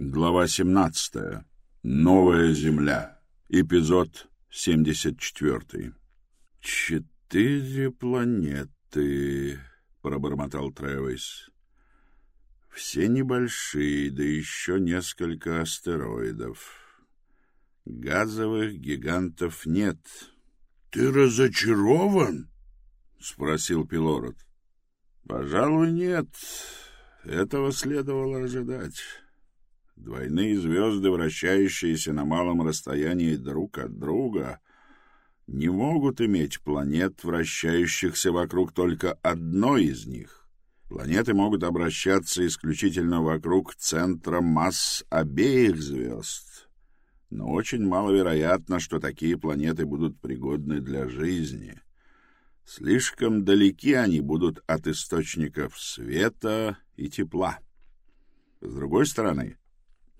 Глава 17. Новая Земля. Эпизод 74. «Четыре планеты», — пробормотал Тревис. «Все небольшие, да еще несколько астероидов. Газовых гигантов нет». «Ты разочарован?» — спросил Пилород. «Пожалуй, нет. Этого следовало ожидать». Двойные звезды, вращающиеся на малом расстоянии друг от друга, не могут иметь планет, вращающихся вокруг только одной из них. Планеты могут обращаться исключительно вокруг центра масс обеих звезд. Но очень маловероятно, что такие планеты будут пригодны для жизни. Слишком далеки они будут от источников света и тепла. С другой стороны,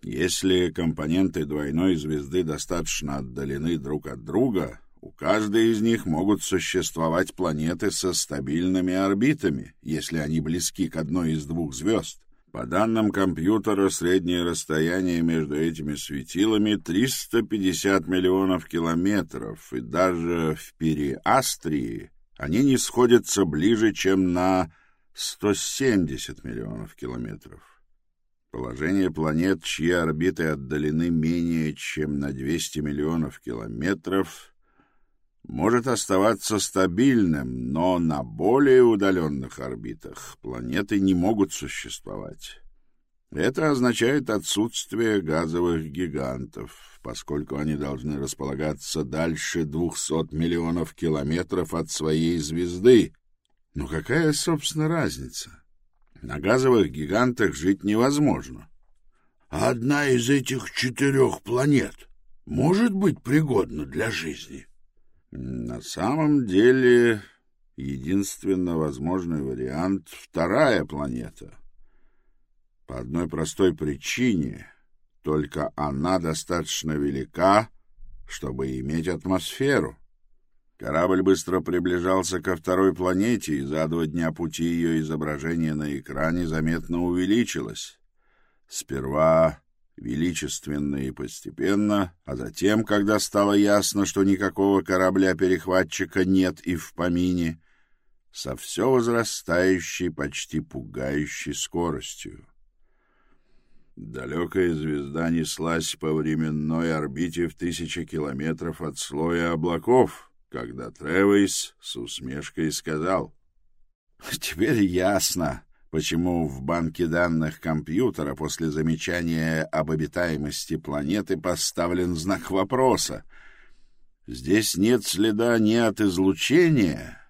если компоненты двойной звезды достаточно отдалены друг от друга, у каждой из них могут существовать планеты со стабильными орбитами, если они близки к одной из двух звезд. По данным компьютера, среднее расстояние между этими светилами 350 миллионов километров, и даже в Периастрии они не сходятся ближе, чем на 170 миллионов километров. Положение планет, чьи орбиты отдалены менее чем на 200 миллионов километров, может оставаться стабильным, но на более удаленных орбитах планеты не могут существовать. Это означает отсутствие газовых гигантов, поскольку они должны располагаться дальше 200 миллионов километров от своей звезды. Но какая, собственно, разница? На газовых гигантах жить невозможно. А одна из этих четырех планет может быть пригодна для жизни? На самом деле, единственно возможный вариант — вторая планета. По одной простой причине — только она достаточно велика, чтобы иметь атмосферу. Корабль быстро приближался ко второй планете, и за два дня пути ее изображение на экране заметно увеличилось. Сперва величественно и постепенно, а затем, когда стало ясно, что никакого корабля-перехватчика нет и в помине, со все возрастающей, почти пугающей скоростью. Далекая звезда неслась по временной орбите в тысячи километров от слоя облаков — когда Тревис с усмешкой сказал. «Теперь ясно, почему в банке данных компьютера после замечания об обитаемости планеты поставлен знак вопроса. Здесь нет следа ни от излучения,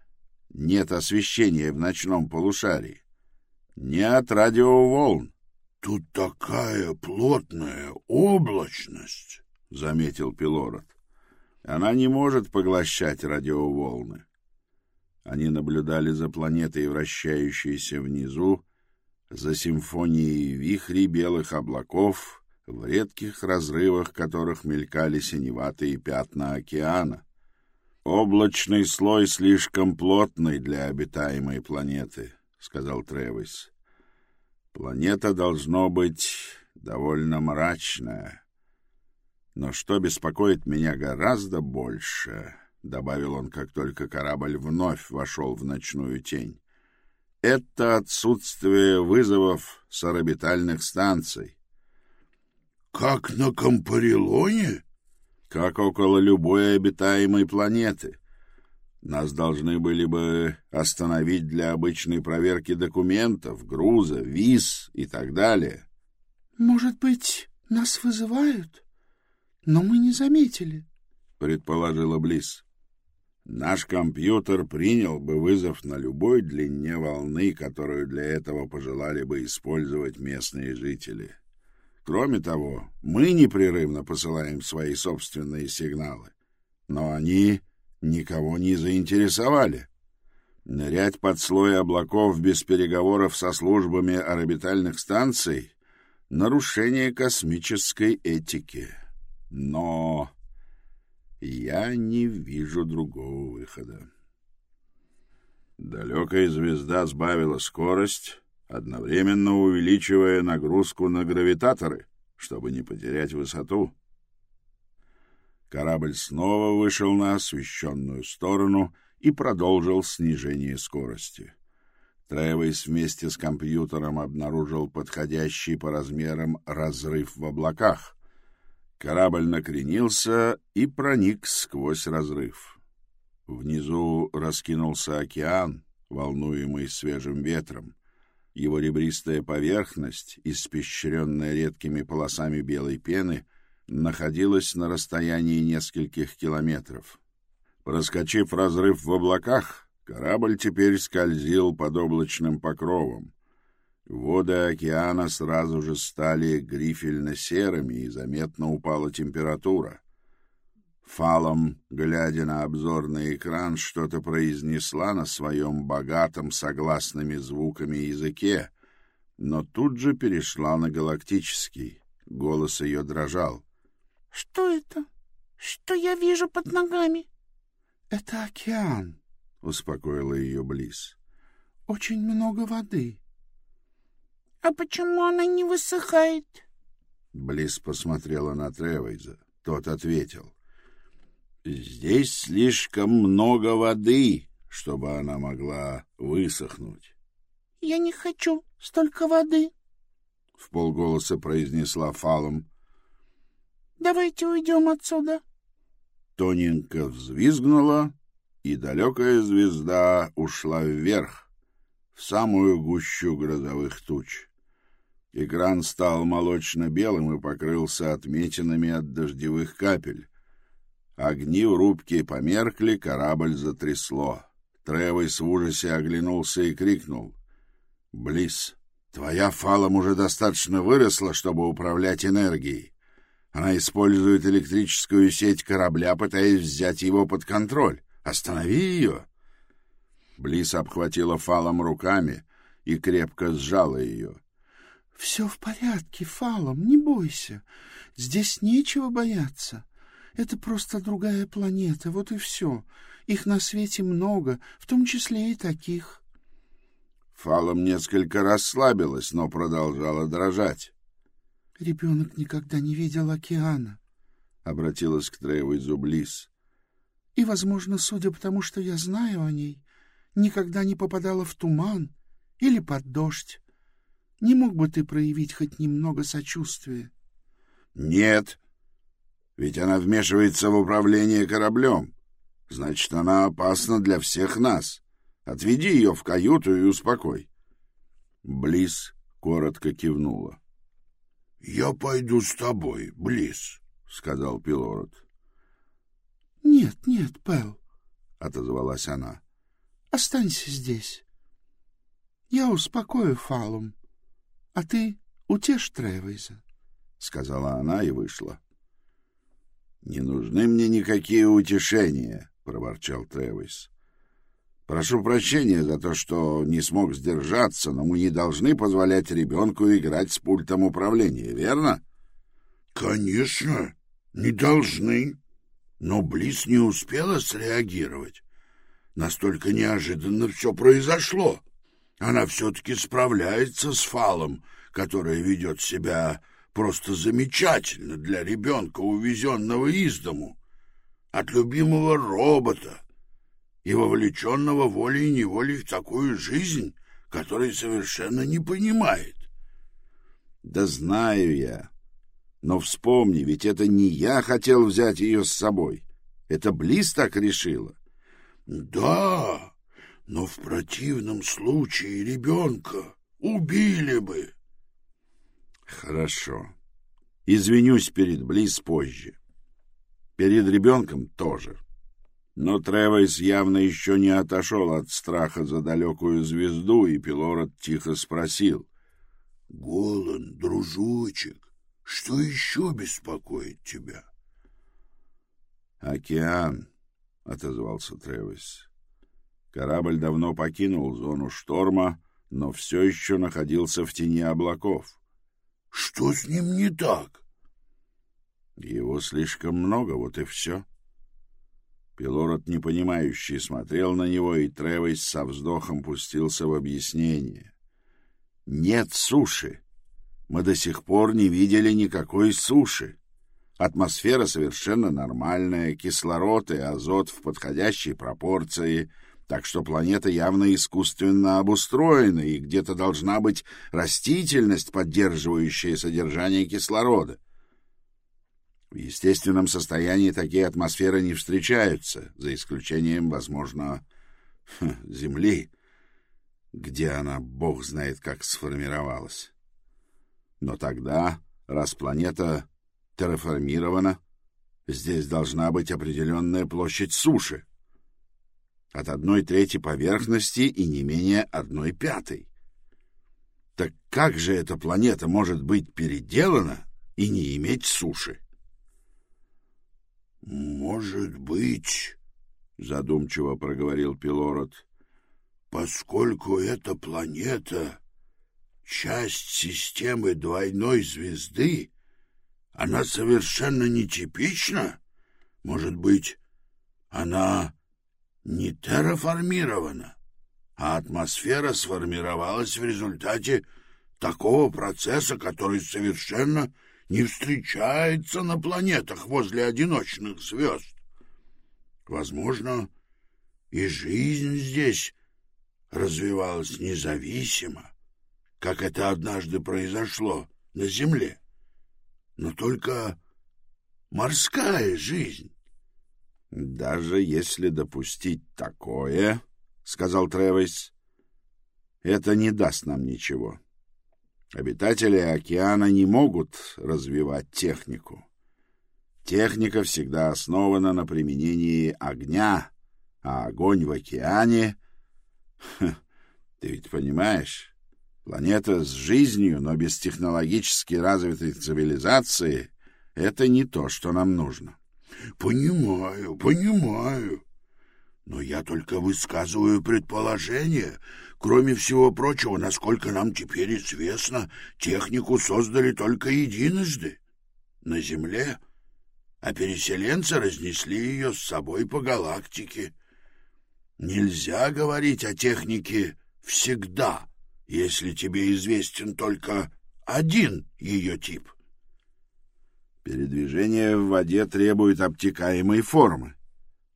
нет освещения в ночном полушарии, ни от радиоволн. — Тут такая плотная облачность, — заметил Пилород. Она не может поглощать радиоволны. Они наблюдали за планетой, вращающейся внизу, за симфонией вихрей белых облаков, в редких разрывах которых мелькали синеватые пятна океана. «Облачный слой слишком плотный для обитаемой планеты», — сказал Тревис. «Планета должно быть довольно мрачная». Но что беспокоит меня гораздо больше, — добавил он, как только корабль вновь вошел в ночную тень, — это отсутствие вызовов с орбитальных станций. — Как на Компарилоне? — Как около любой обитаемой планеты. Нас должны были бы остановить для обычной проверки документов, груза, виз и так далее. — Может быть, нас вызывают? — но мы не заметили, — предположила Близ. Наш компьютер принял бы вызов на любой длине волны, которую для этого пожелали бы использовать местные жители. Кроме того, мы непрерывно посылаем свои собственные сигналы, но они никого не заинтересовали. Нырять под слой облаков без переговоров со службами орбитальных станций — нарушение космической этики. Но я не вижу другого выхода. Далекая звезда сбавила скорость, одновременно увеличивая нагрузку на гравитаторы, чтобы не потерять высоту. Корабль снова вышел на освещенную сторону и продолжил снижение скорости. Тревейс вместе с компьютером обнаружил подходящий по размерам разрыв в облаках. Корабль накренился и проник сквозь разрыв. Внизу раскинулся океан, волнуемый свежим ветром. Его ребристая поверхность, испещренная редкими полосами белой пены, находилась на расстоянии нескольких километров. Проскочив разрыв в облаках, корабль теперь скользил под облачным покровом. Воды океана сразу же стали грифельно-серыми, и заметно упала температура. Фалом, глядя на обзорный экран, что-то произнесла на своем богатом согласными звуками языке, но тут же перешла на галактический. Голос ее дрожал. — Что это? Что я вижу под ногами? — Это океан, — успокоила ее Близ. — Очень много воды. — А почему она не высыхает? Близ посмотрела на Тревейза. Тот ответил. Здесь слишком много воды, чтобы она могла высохнуть. — Я не хочу столько воды, — в полголоса произнесла Фалом. — Давайте уйдем отсюда. Тоненько взвизгнула, и далекая звезда ушла вверх, в самую гущу грозовых туч. Экран стал молочно-белым и покрылся отметинами от дождевых капель. Огни в рубке померкли, корабль затрясло. Тревойс в ужасе оглянулся и крикнул. — Близ, твоя фалом уже достаточно выросла, чтобы управлять энергией. Она использует электрическую сеть корабля, пытаясь взять его под контроль. Останови ее! Близ обхватила фалом руками и крепко сжала ее. — Все в порядке, фалом, не бойся. Здесь нечего бояться. Это просто другая планета, вот и все. Их на свете много, в том числе и таких. Фалом несколько расслабилась, но продолжала дрожать. — Ребенок никогда не видел океана, — обратилась к Трейвейзу Близ. — И, возможно, судя по тому, что я знаю о ней, никогда не попадала в туман или под дождь. Не мог бы ты проявить хоть немного сочувствия? — Нет, ведь она вмешивается в управление кораблем. Значит, она опасна для всех нас. Отведи ее в каюту и успокой. Близ коротко кивнула. — Я пойду с тобой, Близ, — сказал Пилород. — Нет, нет, Пэл, — отозвалась она. — Останься здесь. Я успокою Фалум, а ты утешь Тревейза, — сказала она и вышла. — «Не нужны мне никакие утешения», — проворчал Тревис. «Прошу прощения за то, что не смог сдержаться, но мы не должны позволять ребенку играть с пультом управления, верно?» «Конечно, не должны. Но Близ не успела среагировать. Настолько неожиданно все произошло. Она все-таки справляется с Фалом, которая ведет себя просто замечательно для ребенка, увезенного из дому, от любимого робота и вовлеченного волей-неволей в такую жизнь, которой совершенно не понимает. Да знаю я. Но вспомни, ведь это не я хотел взять ее с собой. Это Близ так решила. Да, но в противном случае ребенка убили бы. Хорошо. Извинюсь перед Близ позже. Перед ребенком тоже. Но Тревойс явно еще не отошел от страха за далекую звезду, и Пилород тихо спросил. — Голан, дружочек, что еще беспокоит тебя? — Океан, — отозвался Тревойс. Корабль давно покинул зону шторма, но все еще находился в тени облаков. Что с ним не так? Его слишком много, вот и все. Пилород, непонимающий, смотрел на него, и Тревойс со вздохом пустился в объяснение. Нет суши. мы до сих пор не видели никакой суши. Атмосфера совершенно нормальная, кислород и азот в подходящей пропорции, так что планета явно искусственно обустроена, и где-то должна быть растительность, поддерживающая содержание кислорода. В естественном состоянии такие атмосферы не встречаются, за исключением, возможно, Земли, где она, бог знает, как сформировалась. Но тогда, раз планета терраформирована, здесь должна быть определенная площадь суши от одной трети поверхности и не менее одной пятой. Так как же эта планета может быть переделана и не иметь суши? «Может быть, — задумчиво проговорил Пилород, — поскольку эта планета — часть системы двойной звезды, она совершенно нетипична. Может быть, она не терраформирована, а атмосфера сформировалась в результате такого процесса, который совершенно не встречается на планетах возле одиночных звезд. Возможно, и жизнь здесь развивалась независимо, как это однажды произошло на Земле. Но только морская жизнь. «Даже если допустить такое, — сказал Тревис, — это не даст нам ничего. Обитатели океана не могут развивать технику. Техника всегда основана на применении огня, а огонь в океане... ты ведь понимаешь, планета с жизнью, но без технологически развитой цивилизации — это не то, что нам нужно. — Понимаю, понимаю. Но я только высказываю предположение. Кроме всего прочего, насколько нам теперь известно, технику создали только единожды. На Земле а переселенцы разнесли ее с собой по галактике. Нельзя говорить о технике всегда, если тебе известен только один ее тип. Передвижение в воде требует обтекаемой формы.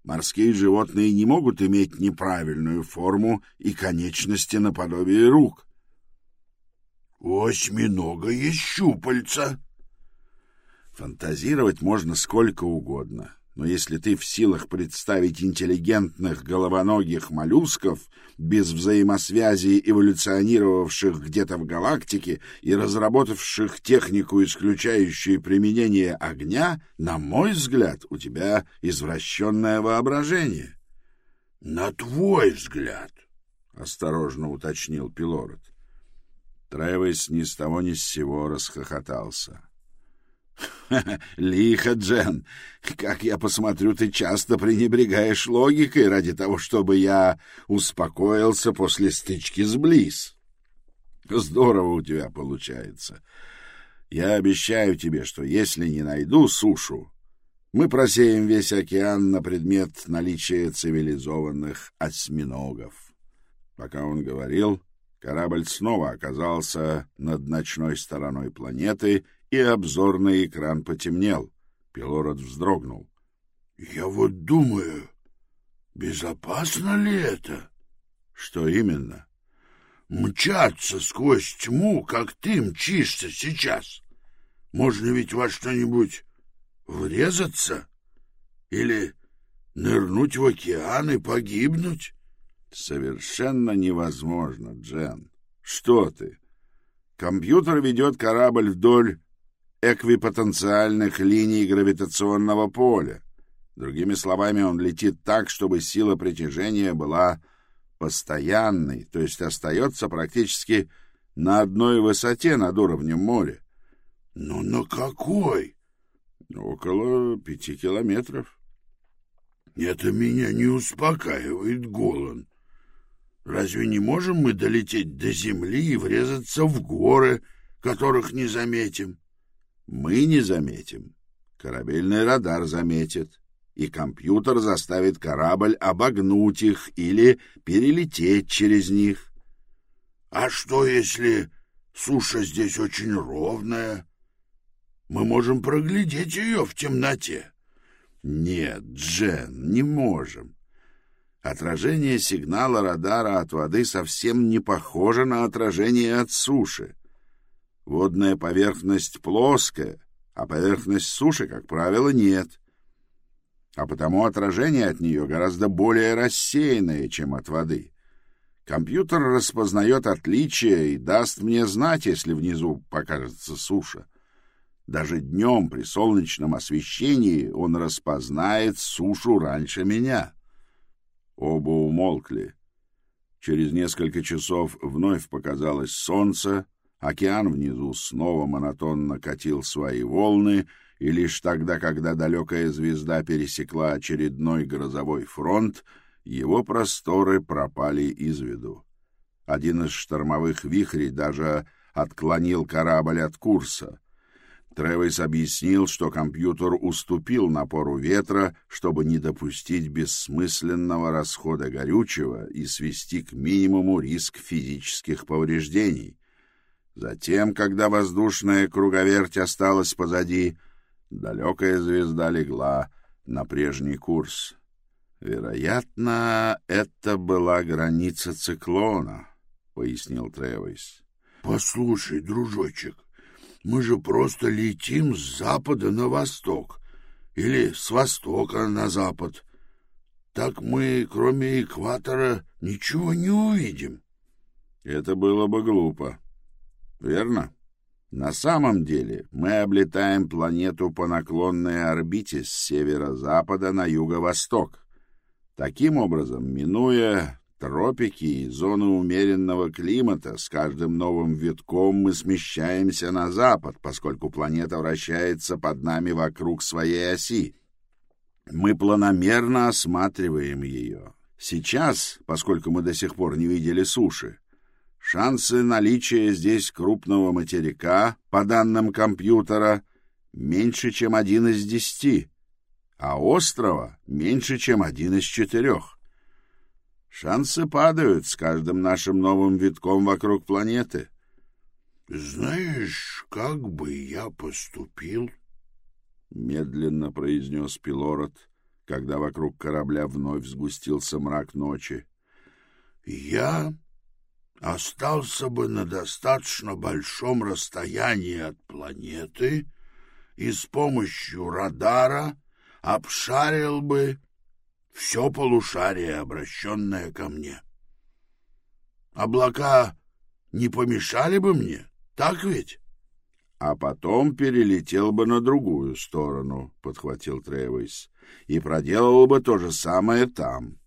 Морские животные не могут иметь неправильную форму и конечности наподобие рук. «Осьминога щупальца», Фантазировать можно сколько угодно, но если ты в силах представить интеллигентных головоногих моллюсков без взаимосвязи, эволюционировавших где-то в галактике и разработавших технику, исключающую применение огня, на мой взгляд, у тебя извращенное воображение. — На твой взгляд, — осторожно уточнил Пилород. Тревес ни с того ни с сего расхохотался. — Лихо, Джен. Как я посмотрю, ты часто пренебрегаешь логикой ради того, чтобы я успокоился после стычки с Близ. Здорово у тебя получается. Я обещаю тебе, что если не найду сушу, мы просеем весь океан на предмет наличия цивилизованных осьминогов. Пока он говорил, корабль снова оказался над ночной стороной планеты и обзорный экран потемнел. Пилород вздрогнул. — Я вот думаю, безопасно ли это? — Что именно? — Мчаться сквозь тьму, как ты мчишься сейчас. Можно ведь во что-нибудь врезаться? Или нырнуть в океан и погибнуть? — Совершенно невозможно, Джен. Что ты? Компьютер ведет корабль вдоль эквипотенциальных линий гравитационного поля. Другими словами, он летит так, чтобы сила притяжения была постоянной, то есть остается практически на одной высоте над уровнем моря. — Но на какой? — Около пяти километров. — Это меня не успокаивает, Голан. Разве не можем мы долететь до земли и врезаться в горы, которых не заметим? Мы не заметим. Корабельный радар заметит, и компьютер заставит корабль обогнуть их или перелететь через них. А что, если Суша здесь очень ровная. Мы можем проглядеть ее в темноте. Нет, Джен, не можем. Отражение сигнала радара от воды совсем не похоже на отражение от суши. Водная поверхность плоская, а поверхность суши, как правило, нет. А потому отражение от нее гораздо более рассеянное, чем от воды. Компьютер распознает отличия и даст мне знать, если внизу покажется суша. Даже днем при солнечном освещении он распознает сушу раньше меня. Оба умолкли. Через несколько часов вновь показалось солнце, океан внизу снова монотонно катил свои волны, и лишь тогда, когда далекая звезда пересекла очередной грозовой фронт, его просторы пропали из виду. Один из штормовых вихрей даже отклонил корабль от курса. Тревис объяснил, что компьютер уступил напору ветра, чтобы не допустить бессмысленного расхода горючего и свести к минимуму риск физических повреждений. Затем, когда воздушная круговерть осталась позади, далекая звезда легла на прежний курс. Вероятно, это была граница циклона, пояснил Тревис. Послушай, дружочек, мы же просто летим с запада на восток или с востока на запад. Так мы, кроме экватора, ничего не увидим. Это было бы глупо. Верно? На самом деле мы облетаем планету по наклонной орбите с северо-запада на юго-восток. Таким образом, минуя тропики и зоны умеренного климата, с каждым новым витком мы смещаемся на запад, поскольку планета вращается под нами вокруг своей оси. Мы планомерно осматриваем ее. Сейчас, поскольку мы до сих пор не видели суши, шансы наличия здесь крупного материка, по данным компьютера, меньше, чем один из десяти, а острова меньше, чем один из четырех. Шансы падают с каждым нашим новым витком вокруг планеты. Знаешь, как бы я поступил? Медленно произнес Пилород, когда вокруг корабля вновь сгустился мрак ночи. Я остался бы на достаточно большом расстоянии от планеты и с помощью радара обшарил бы все полушарие, обращенное ко мне. Облака не помешали бы мне, так ведь? — А потом перелетел бы на другую сторону, — подхватил Тревис, — и проделал бы то же самое там.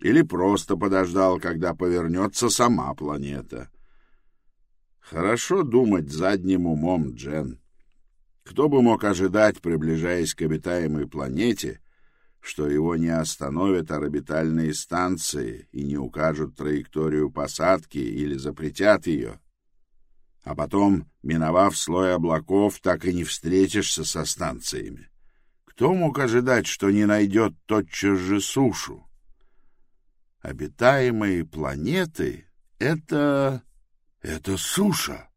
Или просто подождал, когда повернется сама планета. Хорошо думать задним умом, Джен. Кто бы мог ожидать, приближаясь к обитаемой планете, — что его не остановят орбитальные станции и не укажут траекторию посадки или запретят ее. А потом, миновав слой облаков, так и не встретишься со станциями. Кто мог ожидать, что не найдет тотчас же сушу? Обитаемые планеты — это... это суша.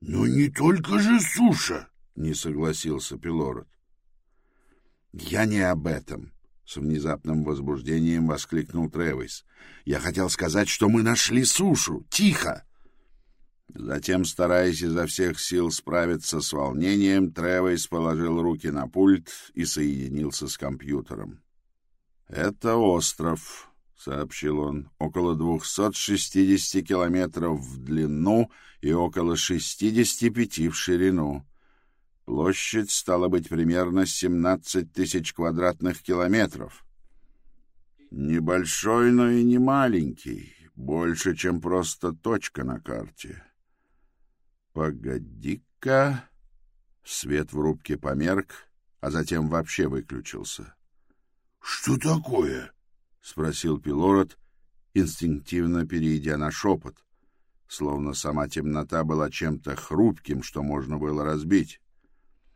Но не только же суша, — не согласился Пилород. «Я не об этом», — с внезапным возбуждением воскликнул Тревис. «Я хотел сказать, что мы нашли сушу. Тихо!» Затем, стараясь изо всех сил справиться с волнением, Тревис положил руки на пульт и соединился с компьютером. «Это остров», — сообщил он, — «около 260 километров в длину и около 65 в ширину. Площадь стала быть примерно 17 тысяч квадратных километров. Небольшой, но и не маленький, больше, чем просто точка на карте. Погоди-ка... Свет в рубке померк, а затем вообще выключился. — Что такое? — спросил Пилород, инстинктивно перейдя на шепот, словно сама темнота была чем-то хрупким, что можно было разбить.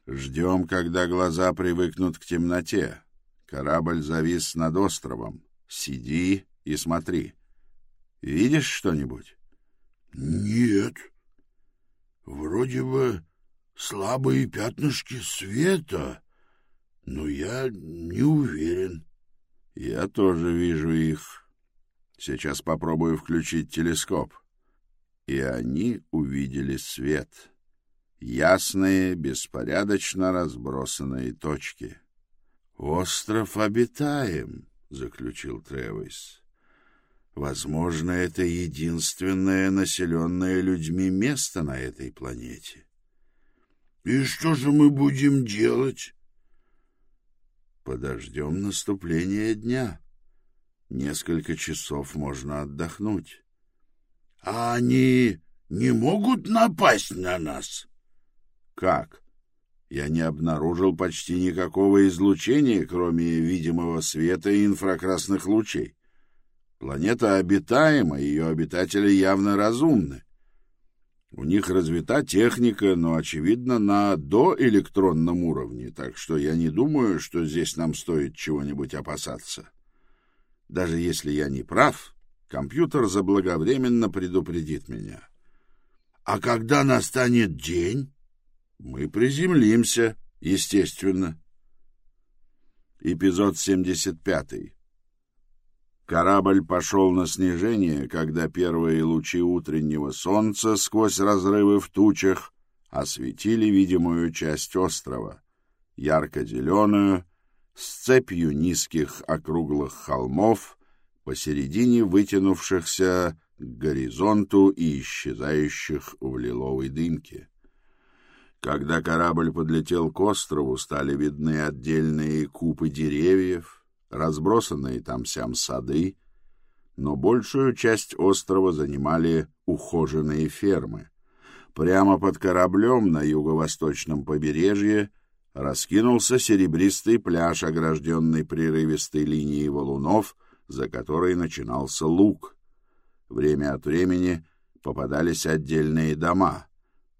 Ждем, когда глаза привыкнут к темноте. Корабль завис над островом. Сиди и смотри. Видишь что-нибудь? Нет. Вроде бы слабые пятнышки света, но я не уверен. Я тоже вижу их. Сейчас попробую включить телескоп. И они увидели свет. Ясные, беспорядочно разбросанные точки. «Остров обитаем», — заключил Тревис. «Возможно, это единственное населенное людьми место на этой планете». «И что же мы будем делать?» Подождем наступления дня. Несколько часов можно отдохнуть. — А они не могут напасть на нас? — Как? Я не обнаружил почти никакого излучения, кроме видимого света и инфракрасных лучей. Планета обитаема, ее обитатели явно разумны. У них развита техника, но, очевидно, на доэлектронном уровне, так что я не думаю, что здесь нам стоит чего-нибудь опасаться. Даже если я не прав, компьютер заблаговременно предупредит меня. А когда настанет день? Мы приземлимся, естественно. Эпизод 75. Корабль пошел на снижение, когда первые лучи утреннего солнца сквозь разрывы в тучах осветили видимую часть острова, ярко-зеленую, с цепью низких округлых холмов, посередине вытянувшихся к горизонту и исчезающих в лиловой дымке. Когда корабль подлетел к острову, стали видны отдельные купы деревьев, разбросанные там-сям сады, но большую часть острова занимали ухоженные фермы. Прямо под кораблем на юго-восточном побережье раскинулся серебристый пляж, огражденный прерывистой линией валунов, за которой начинался луг. Время от времени попадались отдельные дома,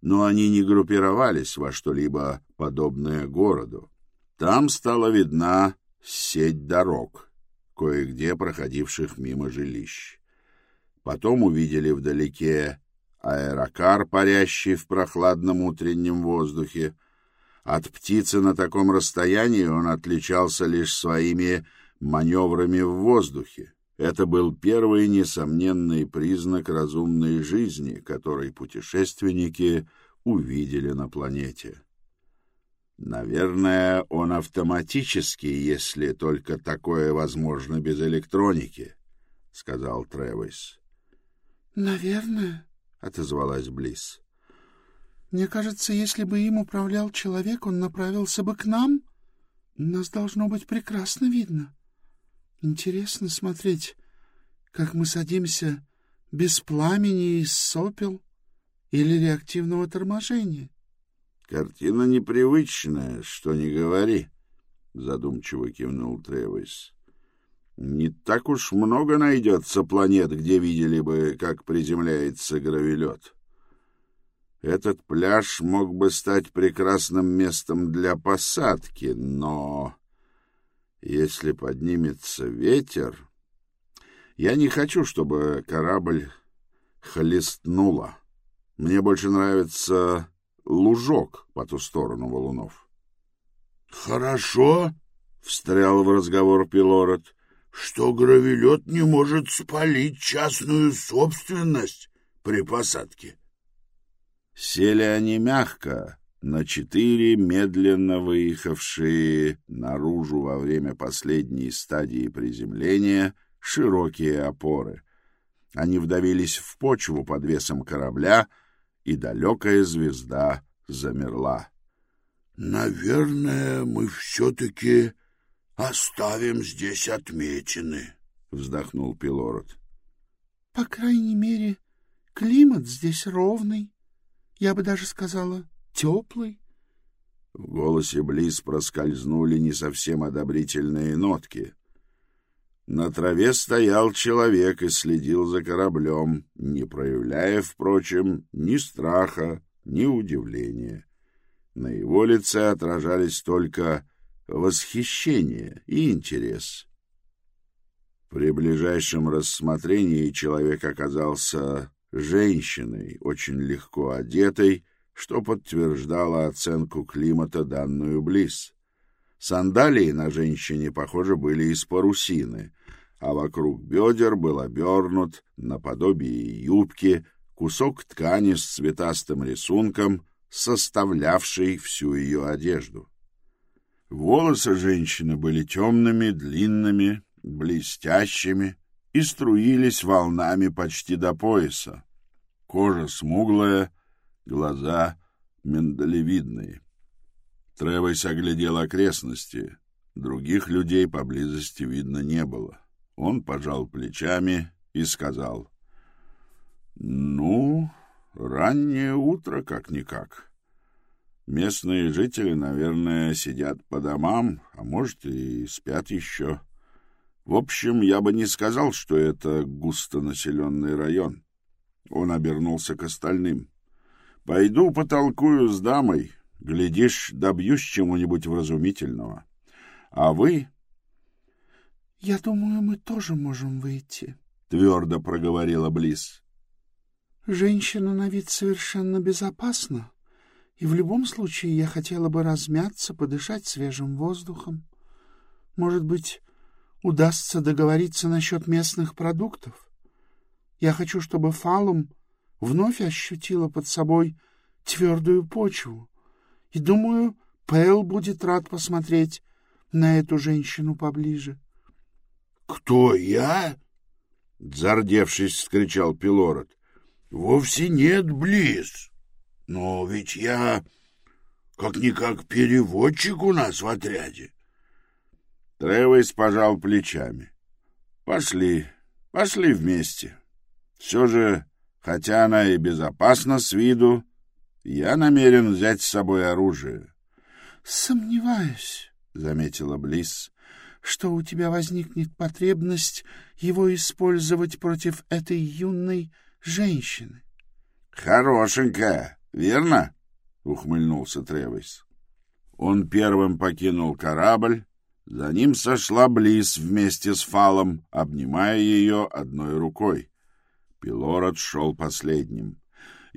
но они не группировались во что-либо подобное городу. Там стала видна сеть дорог, кое-где проходивших мимо жилищ. Потом увидели вдалеке аэрокар, парящий в прохладном утреннем воздухе. От птицы на таком расстоянии он отличался лишь своими маневрами в воздухе. Это был первый несомненный признак разумной жизни, который путешественники увидели на планете. Наверное, он автоматический, если только такое возможно без электроники, сказал Тревис. Наверное, отозвалась Близ. Мне кажется, если бы им управлял человек, он направился бы к нам. Нас должно быть прекрасно видно. Интересно смотреть, как мы садимся без пламени и сопел или реактивного торможения. Картина непривычная, что не говори, задумчиво кивнул Тревис. Не так уж много найдется планет, где видели бы, как приземляется гравелет. Этот пляж мог бы стать прекрасным местом для посадки, но если поднимется ветер... Я не хочу, чтобы корабль хлестнуло. Мне больше нравится лужок по ту сторону валунов. — Хорошо, — встрял в разговор Пилород, — что гравелет не может спалить частную собственность при посадке. Сели они мягко, на четыре медленно выехавшие наружу во время последней стадии приземления широкие опоры. Они вдавились в почву под весом корабля — и далекая звезда замерла. — Наверное, мы все-таки оставим здесь отметины, — вздохнул Пилород. — По крайней мере, климат здесь ровный. Я бы даже сказала, теплый. В голосе Близ проскользнули не совсем одобрительные нотки. На траве стоял человек и следил за кораблем, не проявляя, впрочем, ни страха, ни удивления. На его лице отражались только восхищение и интерес. При ближайшем рассмотрении человек оказался женщиной, очень легко одетой, что подтверждало оценку климата, данную Близ. Сандалии на женщине, похоже, были из парусины, а вокруг бедер был обернут, наподобие юбки, кусок ткани с цветастым рисунком, составлявший всю ее одежду. Волосы женщины были темными, длинными, блестящими и струились волнами почти до пояса. Кожа смуглая, глаза миндалевидные. Тревойс оглядел окрестности. Других людей поблизости видно не было. Он пожал плечами и сказал. — Ну, раннее утро как-никак. Местные жители, наверное, сидят по домам, а может, и спят еще. В общем, я бы не сказал, что это густонаселенный район. Он обернулся к остальным. Пойду потолкую с дамой. Глядишь, добьюсь чему-нибудь вразумительного. А вы... — Я думаю, мы тоже можем выйти, — твердо проговорила Близ. — Женщина на вид совершенно безопасна, и в любом случае я хотела бы размяться, подышать свежим воздухом. Может быть, удастся договориться насчет местных продуктов? Я хочу, чтобы Фалум вновь ощутила под собой твердую почву. И, думаю, Пэл будет рад посмотреть на эту женщину поближе. — Кто я? — зардевшись, вскричал Пилород. — Вовсе нет, Близ. Но ведь я как-никак переводчик у нас в отряде. Тревес пожал плечами. — Пошли, пошли вместе. Все же Хотя она и безопасна с виду, я намерен взять с собой оружие. — Сомневаюсь, — заметила Близ, — что у тебя возникнет потребность его использовать против этой юной женщины. — Хорошенькая, верно? — ухмыльнулся Тревис. Он первым покинул корабль, за ним сошла Близ вместе с Фалом, обнимая ее одной рукой. Пилород шел последним.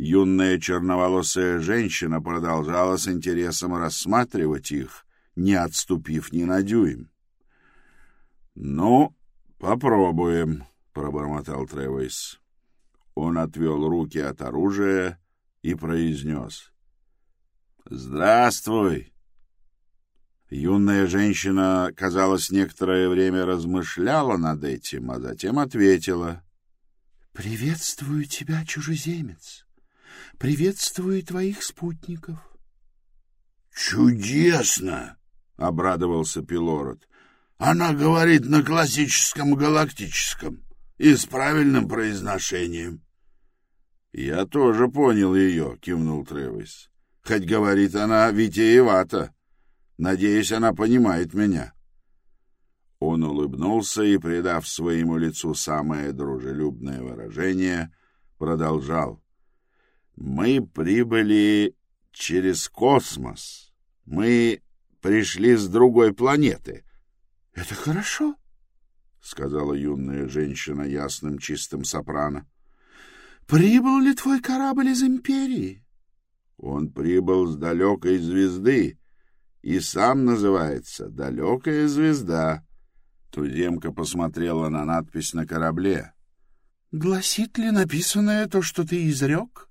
Юная черноволосая женщина продолжала с интересом рассматривать их, не отступив ни на дюйм. — Ну, попробуем, — пробормотал Тревойс. Он отвел руки от оружия и произнес. — Здравствуй! Юная женщина, казалось, некоторое время размышляла над этим, а затем ответила — Приветствую тебя, чужеземец. Приветствую твоих спутников. Чудесно, обрадовался Пилород. Она говорит на классическом галактическом и с правильным произношением. Я тоже понял ее, кивнул Тревис. Хоть говорит она витиевато. Надеюсь, она понимает меня. Он улыбнулся и, придав своему лицу самое дружелюбное выражение, продолжал. «Мы прибыли через космос. Мы пришли с другой планеты». «Это хорошо», — сказала юная женщина ясным чистым сопрано. «Прибыл ли твой корабль из Империи?» «Он прибыл с далекой звезды и сам называется «Далекая звезда». Туземка посмотрела на надпись на корабле. — Гласит ли написанное то, что ты изрек?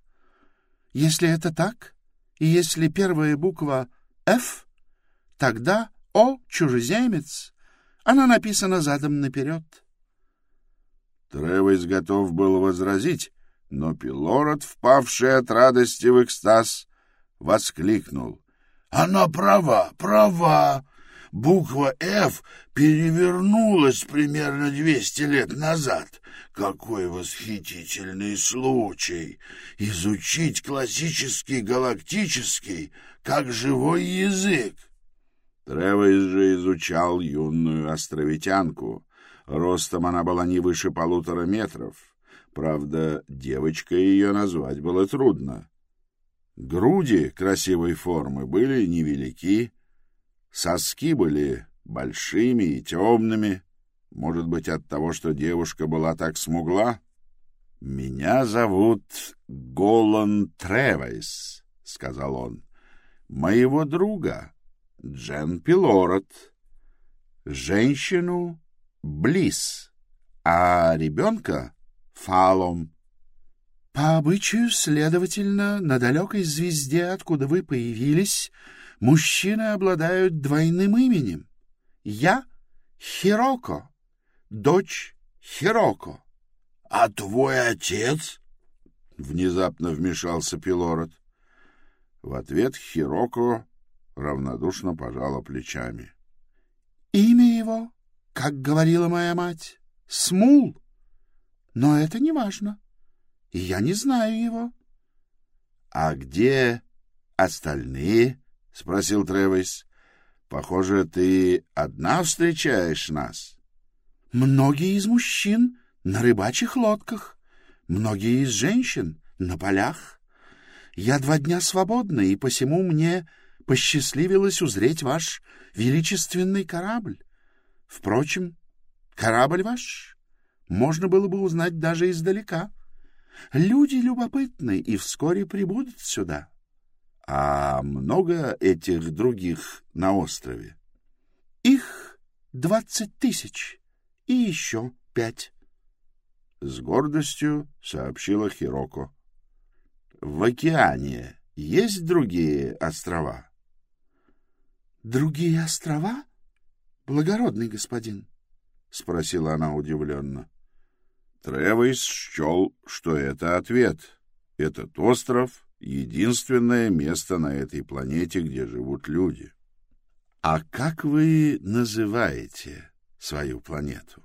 Если это так, и если первая буква «Ф», тогда «О» — чужеземец. Она написана задом наперед. Тревес готов был возразить, но Пилород, впавший от радости в экстаз, воскликнул. — Она права, права! Буква «Ф» перевернулась примерно 200 лет назад. Какой восхитительный случай! Изучить классический галактический как живой язык. Тревес же изучал юную островитянку. Ростом она была не выше полутора метров. Правда, девочкой ее назвать было трудно. Груди красивой формы были невелики, Соски были большими и темными, может быть, от того, что девушка была так смугла. «Меня зовут Голан Тревайс», — сказал он, — моего друга, Джен Пилород, женщину Близ, а ребенка Фалом. По обычаю, следовательно, на далекой звезде, откуда вы появились, мужчины обладают двойным именем. Я — Хироко, дочь Хироко. — А твой отец? — внезапно вмешался Пилород. В ответ Хироко равнодушно пожала плечами. — Имя его, как говорила моя мать, Смул. Но это не важно. Я не знаю его. — А где остальные? — спросил Тревис. — Похоже, ты одна встречаешь нас. — Многие из мужчин на рыбачьих лодках, многие из женщин на полях. Я два дня свободна, и посему мне посчастливилось узреть ваш величественный корабль. Впрочем, корабль ваш можно было бы узнать даже издалека. Люди любопытны и вскоре прибудут сюда. А много этих других на острове? Их двадцать тысяч и еще пять. С гордостью сообщила Хироко. В океане есть другие острова? Другие острова? Благородный господин, спросила она удивленно. Тревис счел, что это ответ. Этот остров — единственное место на этой планете, где живут люди. — А как вы называете свою планету?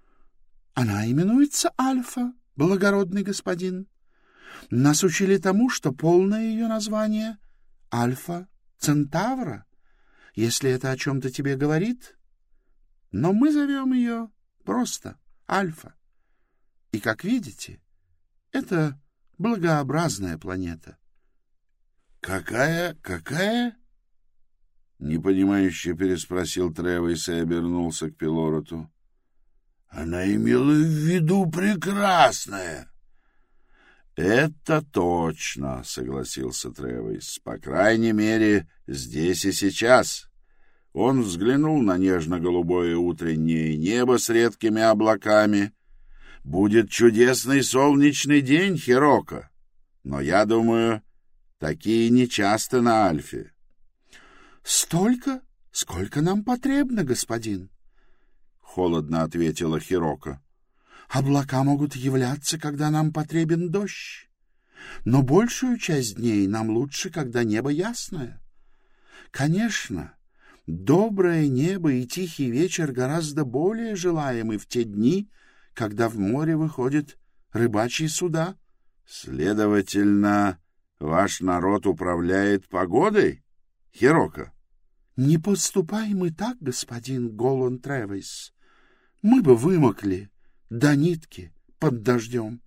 — Она именуется Альфа, благородный господин. Нас учили тому, что полное ее название — Альфа Центавра, если это о чем-то тебе говорит. Но мы зовем ее просто Альфа. И, как видите, это благообразная планета. — Какая? Какая? — непонимающе переспросил Тревис и обернулся к Пилороту. — Она имела в виду прекрасная. — Это точно, — согласился Тревис. — По крайней мере, здесь и сейчас. Он взглянул на нежно-голубое утреннее небо с редкими облаками — Будет чудесный солнечный день, Хирока. Но я думаю, такие нечасто на Альфе. — Столько, сколько нам потребно, господин, — холодно ответила Хирока. — Облака могут являться, когда нам потребен дождь. Но большую часть дней нам лучше, когда небо ясное. Конечно, доброе небо и тихий вечер гораздо более желаемы в те дни, когда в море выходят рыбачьи суда. Следовательно, ваш народ управляет погодой, Хирока? Не поступай мы так, господин Голан Тревис. Мы бы вымокли до нитки под дождем.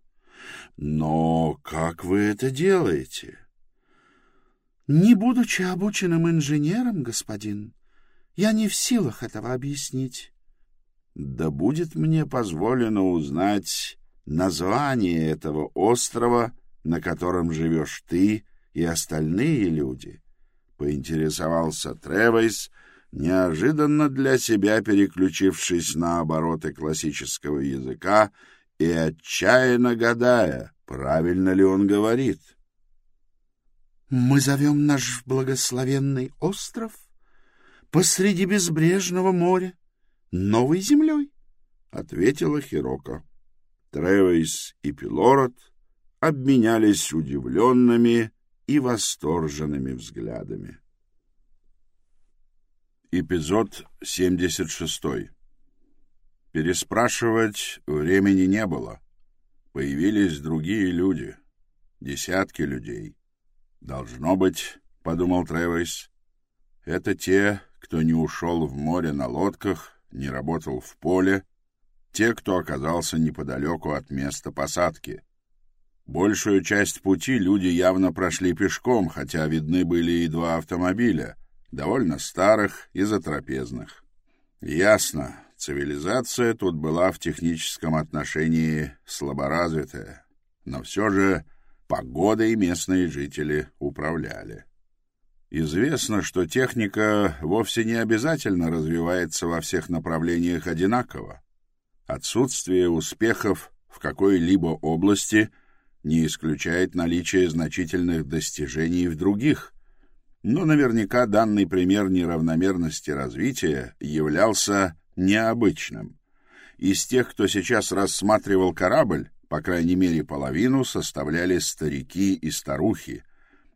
Но как вы это делаете? Не будучи обученным инженером, господин, я не в силах этого объяснить да будет мне позволено узнать название этого острова, на котором живешь ты и остальные люди, — поинтересовался Тревойс, неожиданно для себя переключившись на обороты классического языка и отчаянно гадая, правильно ли он говорит. — Мы зовем наш благословенный остров посреди безбрежного моря, новой землей, — ответила Хирока. Тревейс и Пилород обменялись удивленными и восторженными взглядами. Эпизод 76. Переспрашивать времени не было. Появились другие люди, десятки людей. «Должно быть», — подумал Тревейс, — «это те, кто не ушел в море на лодках не работал в поле, те, кто оказался неподалеку от места посадки. Большую часть пути люди явно прошли пешком, хотя видны были и два автомобиля, довольно старых и затрапезных. Ясно, цивилизация тут была в техническом отношении слаборазвитая, но все же погодой местные жители управляли. Известно, что техника вовсе не обязательно развивается во всех направлениях одинаково. Отсутствие успехов в какой-либо области не исключает наличие значительных достижений в других. Но наверняка данный пример неравномерности развития являлся необычным. Из тех, кто сейчас рассматривал корабль, по крайней мере половину составляли старики и старухи.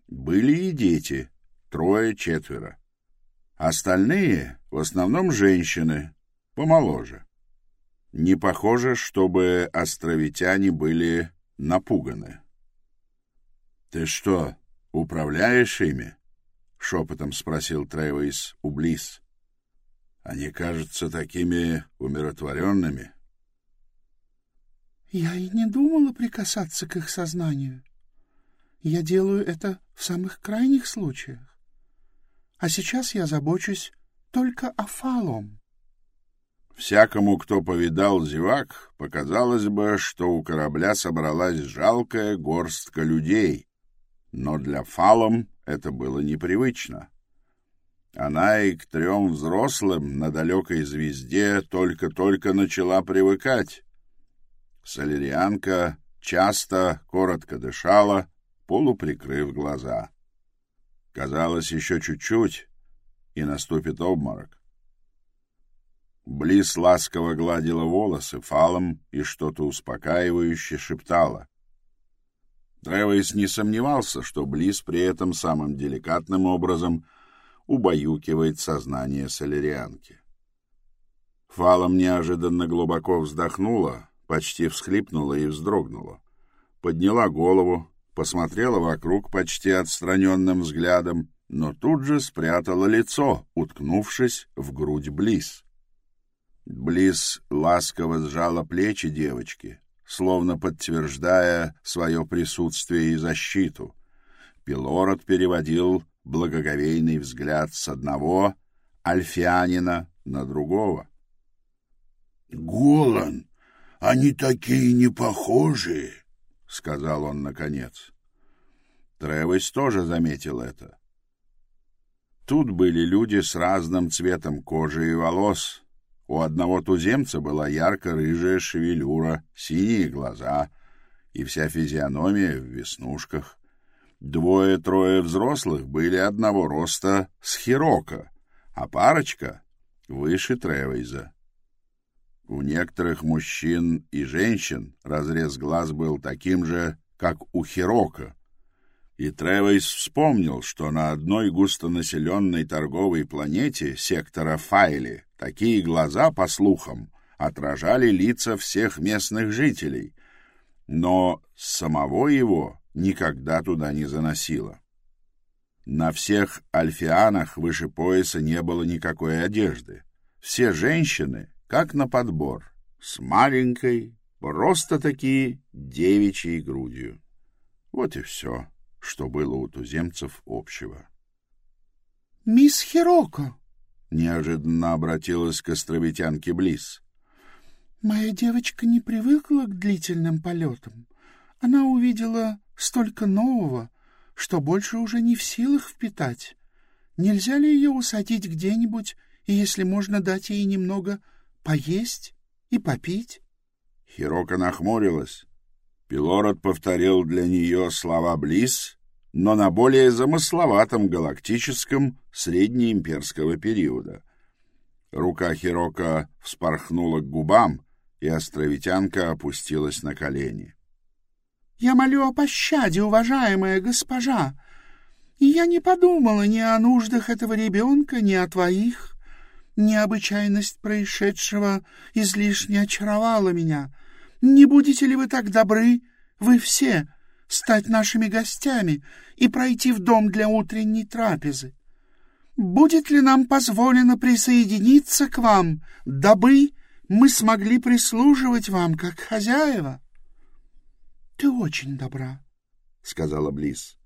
Были и дети, трое-четверо. Остальные в основном женщины, помоложе. Не похоже, чтобы островитяне были напуганы. — Ты что, управляешь ими? — шепотом спросил Тревейс у Близ. — Они кажутся такими умиротворенными. — Я и не думала прикасаться к их сознанию. Я делаю это в самых крайних случаях. А сейчас я забочусь только о Фалом. Всякому, кто повидал зевак, показалось бы, что у корабля собралась жалкая горстка людей, но для фалом это было непривычно. Она и к трем взрослым на далекой звезде только-только начала привыкать. Солерианка часто, коротко дышала, полуприкрыв глаза. Казалось, еще чуть-чуть, и наступит обморок. Близ ласково гладила волосы фалом и что-то успокаивающе шептала. Тревейс не сомневался, что Близ при этом самым деликатным образом убаюкивает сознание солярианки. Фалом неожиданно глубоко вздохнула, почти всхлипнула и вздрогнула. Подняла голову, посмотрела вокруг почти отстраненным взглядом, но тут же спрятала лицо, уткнувшись в грудь Близ. Близ ласково сжала плечи девочки, словно подтверждая свое присутствие и защиту. Пилород переводил благоговейный взгляд с одного альфианина на другого. — Голан, они такие непохожие, — сказал он наконец. Тревис тоже заметил это. Тут были люди с разным цветом кожи и волос, у одного туземца была ярко-рыжая шевелюра, синие глаза и вся физиономия в веснушках. Двое-трое взрослых были одного роста с Хирока, а парочка — выше Тревейза. У некоторых мужчин и женщин разрез глаз был таким же, как у Хирока, и Тревейс вспомнил, что на одной густонаселенной торговой планете сектора Файли такие глаза, по слухам, отражали лица всех местных жителей, но самого его никогда туда не заносило. На всех альфианах выше пояса не было никакой одежды. Все женщины, как на подбор, с маленькой, просто-таки девичьей грудью. Вот и все что было у туземцев общего. — Мисс Хироко! — неожиданно обратилась к островитянке Близ. — Моя девочка не привыкла к длительным полетам. Она увидела столько нового, что больше уже не в силах впитать. Нельзя ли ее усадить где-нибудь, и, если можно, дать ей немного поесть и попить? Хирока нахмурилась. Пилород повторил для нее слова Близ, но на более замысловатом галактическом среднеимперского периода. Рука Хирока вспорхнула к губам, и островитянка опустилась на колени. — Я молю о пощаде, уважаемая госпожа, и я не подумала ни о нуждах этого ребенка, ни о твоих. Необычайность происшедшего излишне очаровала меня — не будете ли вы так добры, вы все, стать нашими гостями и пройти в дом для утренней трапезы? Будет ли нам позволено присоединиться к вам, дабы мы смогли прислуживать вам как хозяева? — Ты очень добра, — сказала Близ.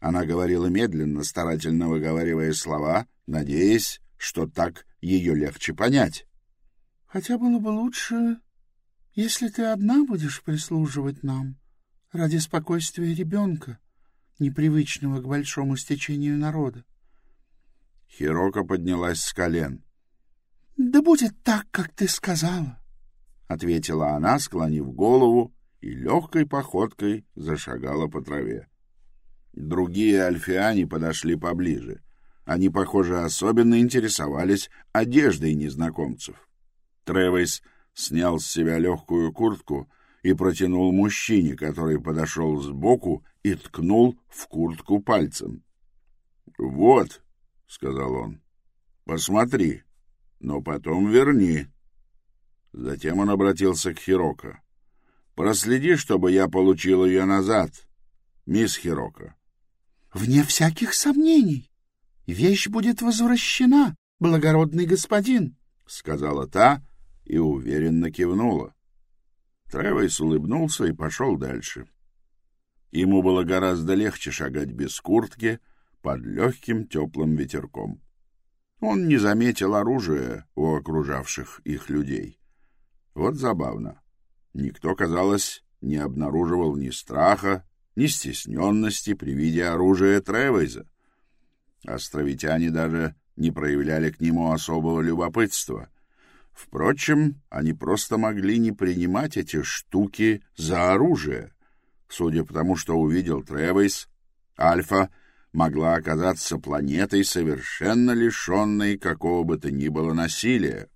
Она говорила медленно, старательно выговаривая слова, надеясь, что так ее легче понять. — Хотя было бы лучше, если ты одна будешь прислуживать нам, ради спокойствия ребенка, непривычного к большому стечению народа. Хирока поднялась с колен. — Да будет так, как ты сказала, — ответила она, склонив голову, и легкой походкой зашагала по траве. Другие альфиане подошли поближе. Они, похоже, особенно интересовались одеждой незнакомцев. Тревейс снял с себя легкую куртку и протянул мужчине, который подошел сбоку и ткнул в куртку пальцем. — Вот, — сказал он, — посмотри, но потом верни. Затем он обратился к Хироко. — Проследи, чтобы я получил ее назад, мисс Хироко. — Вне всяких сомнений. Вещь будет возвращена, благородный господин, — сказала та и уверенно кивнула. Тревойс улыбнулся и пошел дальше. Ему было гораздо легче шагать без куртки под легким теплым ветерком. Он не заметил оружия у окружавших их людей. Вот забавно. Никто, казалось, не обнаруживал ни страха, ни стесненности при виде оружия Тревейза. Островитяне даже не проявляли к нему особого любопытства — Впрочем, они просто могли не принимать эти штуки за оружие. Судя по тому, что увидел Тревейс, Альфа могла оказаться планетой, совершенно лишенной какого бы то ни было насилия.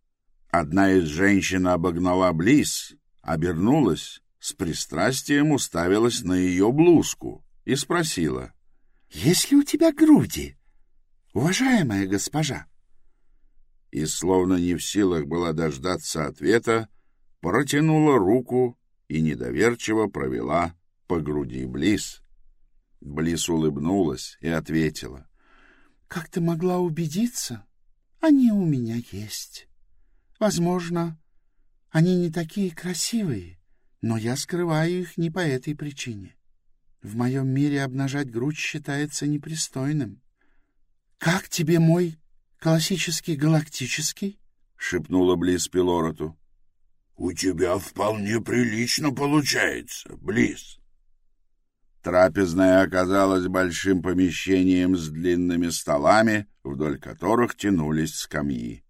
Одна из женщин обогнала Близ, обернулась, с пристрастием уставилась на ее блузку и спросила. — Есть ли у тебя груди, уважаемая госпожа? — и, словно не в силах была дождаться ответа, протянула руку и недоверчиво провела по груди Близ. Близ улыбнулась и ответила. — Как ты могла убедиться? Они у меня есть. Возможно, они не такие красивые, но я скрываю их не по этой причине. В моем мире обнажать грудь считается непристойным. Как тебе мой классический галактический? — шепнула Близ Пилороту. — У тебя вполне прилично получается, Близ. Трапезная оказалась большим помещением с длинными столами, вдоль которых тянулись скамьи.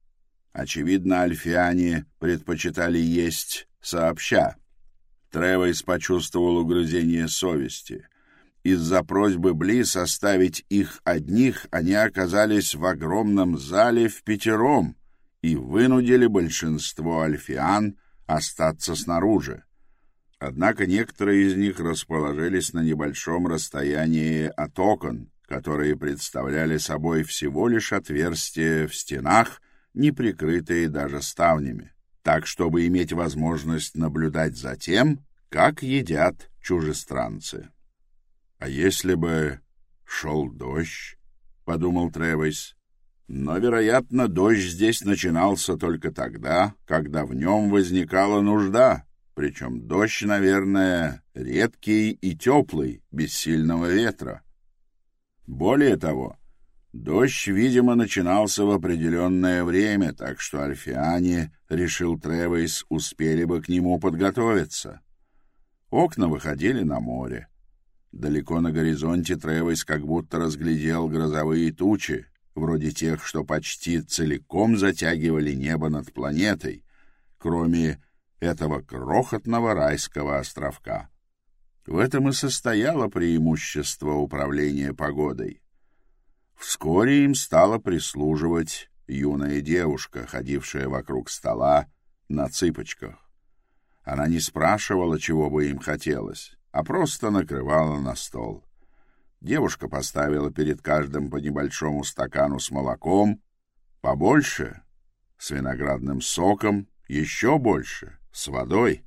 Очевидно, альфиане предпочитали есть сообща. Тревойс почувствовал угрызение совести. Из-за просьбы Близ оставить их одних, они оказались в огромном зале в пятером и вынудили большинство альфиан остаться снаружи. Однако некоторые из них расположились на небольшом расстоянии от окон, которые представляли собой всего лишь отверстия в стенах, не прикрытые даже ставнями, так чтобы иметь возможность наблюдать за тем, как едят чужестранцы. «А если бы шел дождь?» — подумал Тревойс. Но, вероятно, дождь здесь начинался только тогда, когда в нем возникала нужда, причем дождь, наверное, редкий и теплый, без сильного ветра. Более того, дождь, видимо, начинался в определенное время, так что альфиане, решил Тревейс, успели бы к нему подготовиться. Окна выходили на море. Далеко на горизонте Тревойс как будто разглядел грозовые тучи, вроде тех, что почти целиком затягивали небо над планетой, кроме этого крохотного райского островка. В этом и состояло преимущество управления погодой. Вскоре им стала прислуживать юная девушка, ходившая вокруг стола на цыпочках. Она не спрашивала, чего бы им хотелось а просто накрывала на стол. Девушка поставила перед каждым по небольшому стакану с молоком, побольше — с виноградным соком, еще больше — с водой.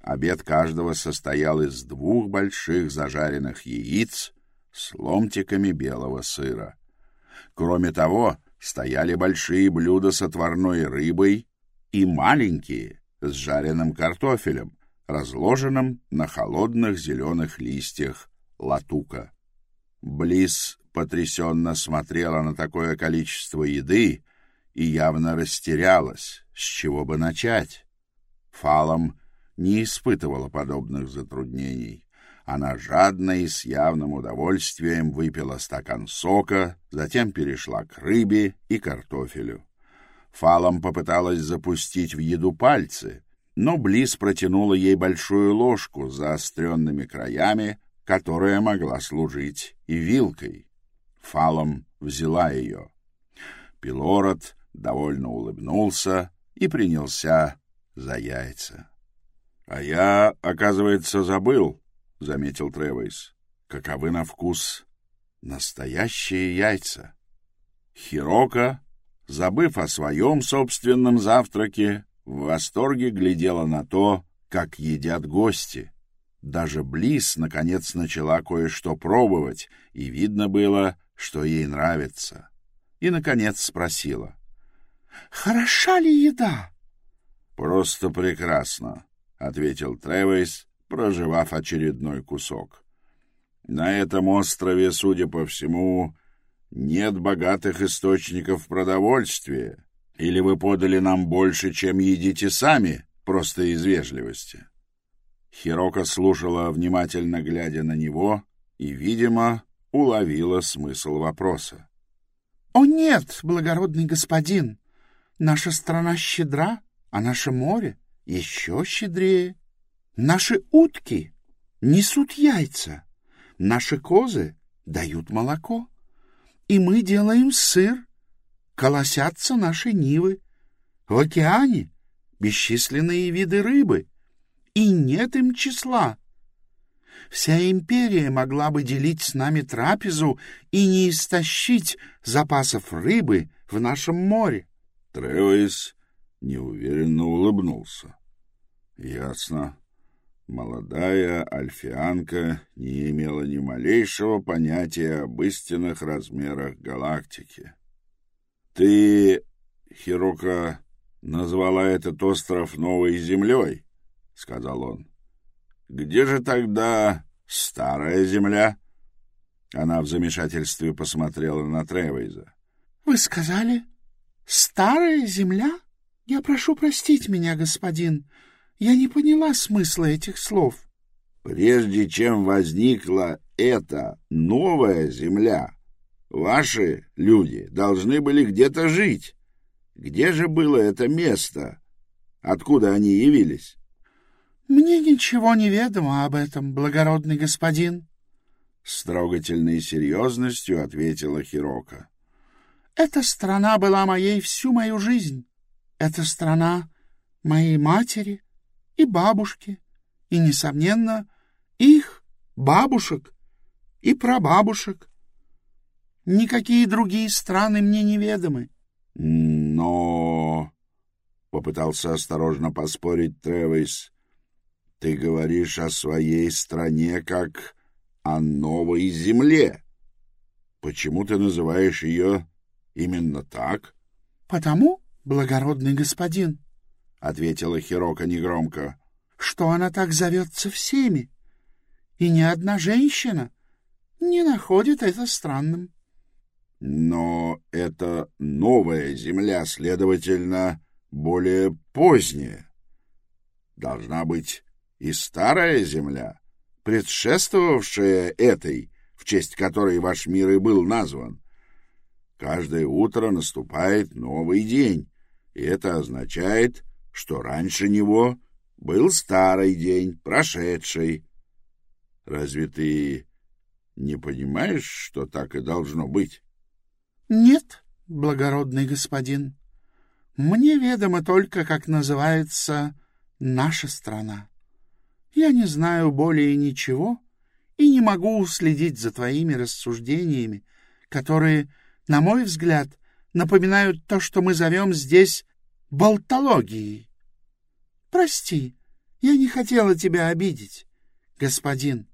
Обед каждого состоял из двух больших зажаренных яиц с ломтиками белого сыра. Кроме того, стояли большие блюда с отварной рыбой и маленькие с жареным картофелем — разложенном на холодных зеленых листьях латука. Близ потрясенно смотрела на такое количество еды и явно растерялась, с чего бы начать. Фалом не испытывала подобных затруднений. Она жадно и с явным удовольствием выпила стакан сока, затем перешла к рыбе и картофелю. Фалом попыталась запустить в еду пальцы, но Близ протянула ей большую ложку с заостренными краями, которая могла служить и вилкой. Фалом взяла ее. Пилород довольно улыбнулся и принялся за яйца. — А я, оказывается, забыл, — заметил Тревейс, — каковы на вкус настоящие яйца. Хирока, забыв о своем собственном завтраке, в восторге глядела на то, как едят гости. Даже Близ, наконец, начала кое-что пробовать, и видно было, что ей нравится. И, наконец, спросила. — Хороша ли еда? — Просто прекрасно, — ответил Тревейс, проживав очередной кусок. — На этом острове, судя по всему, нет богатых источников продовольствия, или вы подали нам больше, чем едите сами, просто из вежливости? Хирока слушала, внимательно глядя на него, и, видимо, уловила смысл вопроса. — О нет, благородный господин! Наша страна щедра, а наше море еще щедрее. Наши утки несут яйца, наши козы дают молоко, и мы делаем сыр, колосятся наши нивы. В океане бесчисленные виды рыбы, и нет им числа. Вся империя могла бы делить с нами трапезу и не истощить запасов рыбы в нашем море. Тревис неуверенно улыбнулся. Ясно. Молодая альфианка не имела ни малейшего понятия об истинных размерах галактики. Ты, Хирока, назвала этот остров Новой Землей, — сказал он. — Где же тогда старая Земля? Она в замешательстве посмотрела на Тревейза. — Вы сказали, старая Земля? Я прошу простить меня, господин. Я не поняла смысла этих слов. Прежде чем возникла эта новая Земля, Ваши люди должны были где-то жить. Где же было это место? Откуда они явились? — Мне ничего не ведомо об этом, благородный господин. С трогательной серьезностью ответила Хирока. — Эта страна была моей всю мою жизнь. Эта страна моей матери и бабушки, и, несомненно, их бабушек и прабабушек. Никакие другие страны мне неведомы. — Но... — попытался осторожно поспорить Тревис. — Ты говоришь о своей стране как о новой земле. Почему ты называешь ее именно так? — Потому, благородный господин, — ответила Хирока негромко, — что она так зовется всеми, и ни одна женщина не находит это странным. Но это новая Земля, следовательно, более поздняя. Должна быть и старая Земля, предшествовавшая этой, в честь которой ваш мир и был назван. Каждое утро наступает новый день, и это означает, что раньше него был старый день, прошедший. Разве ты не понимаешь, что так и должно быть? — Нет, благородный господин. Мне ведомо только, как называется наша страна. Я не знаю более ничего и не могу уследить за твоими рассуждениями, которые, на мой взгляд, напоминают то, что мы зовем здесь болтологией. Прости, я не хотела тебя обидеть, господин.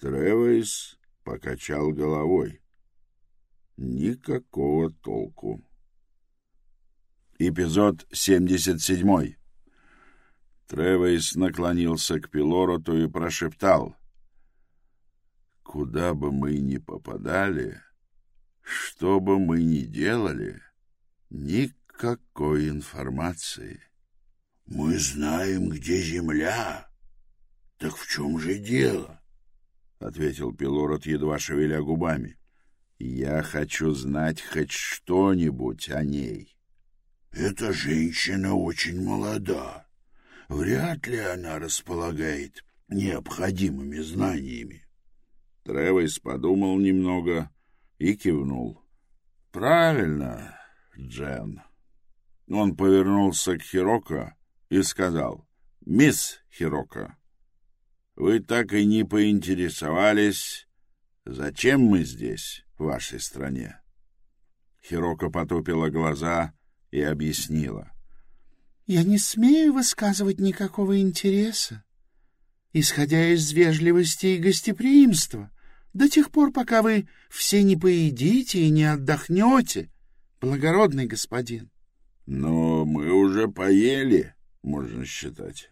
Тревис покачал головой. Никакого толку. Эпизод 77. Тревейс наклонился к Пилороту и прошептал. «Куда бы мы ни попадали, что бы мы ни делали, никакой информации». «Мы знаем, где земля. Так в чем же дело?» — ответил Пилород, едва шевеля губами. «Я хочу знать хоть что-нибудь о ней». «Эта женщина очень молода. Вряд ли она располагает необходимыми знаниями». Тревис подумал немного и кивнул. «Правильно, Джен». Он повернулся к Хироко и сказал, «Мисс Хироко, вы так и не поинтересовались, зачем мы здесь, вашей стране?» Хироко потупила глаза и объяснила. «Я не смею высказывать никакого интереса, исходя из вежливости и гостеприимства, до тех пор, пока вы все не поедите и не отдохнете, благородный господин». «Но мы уже поели, можно считать,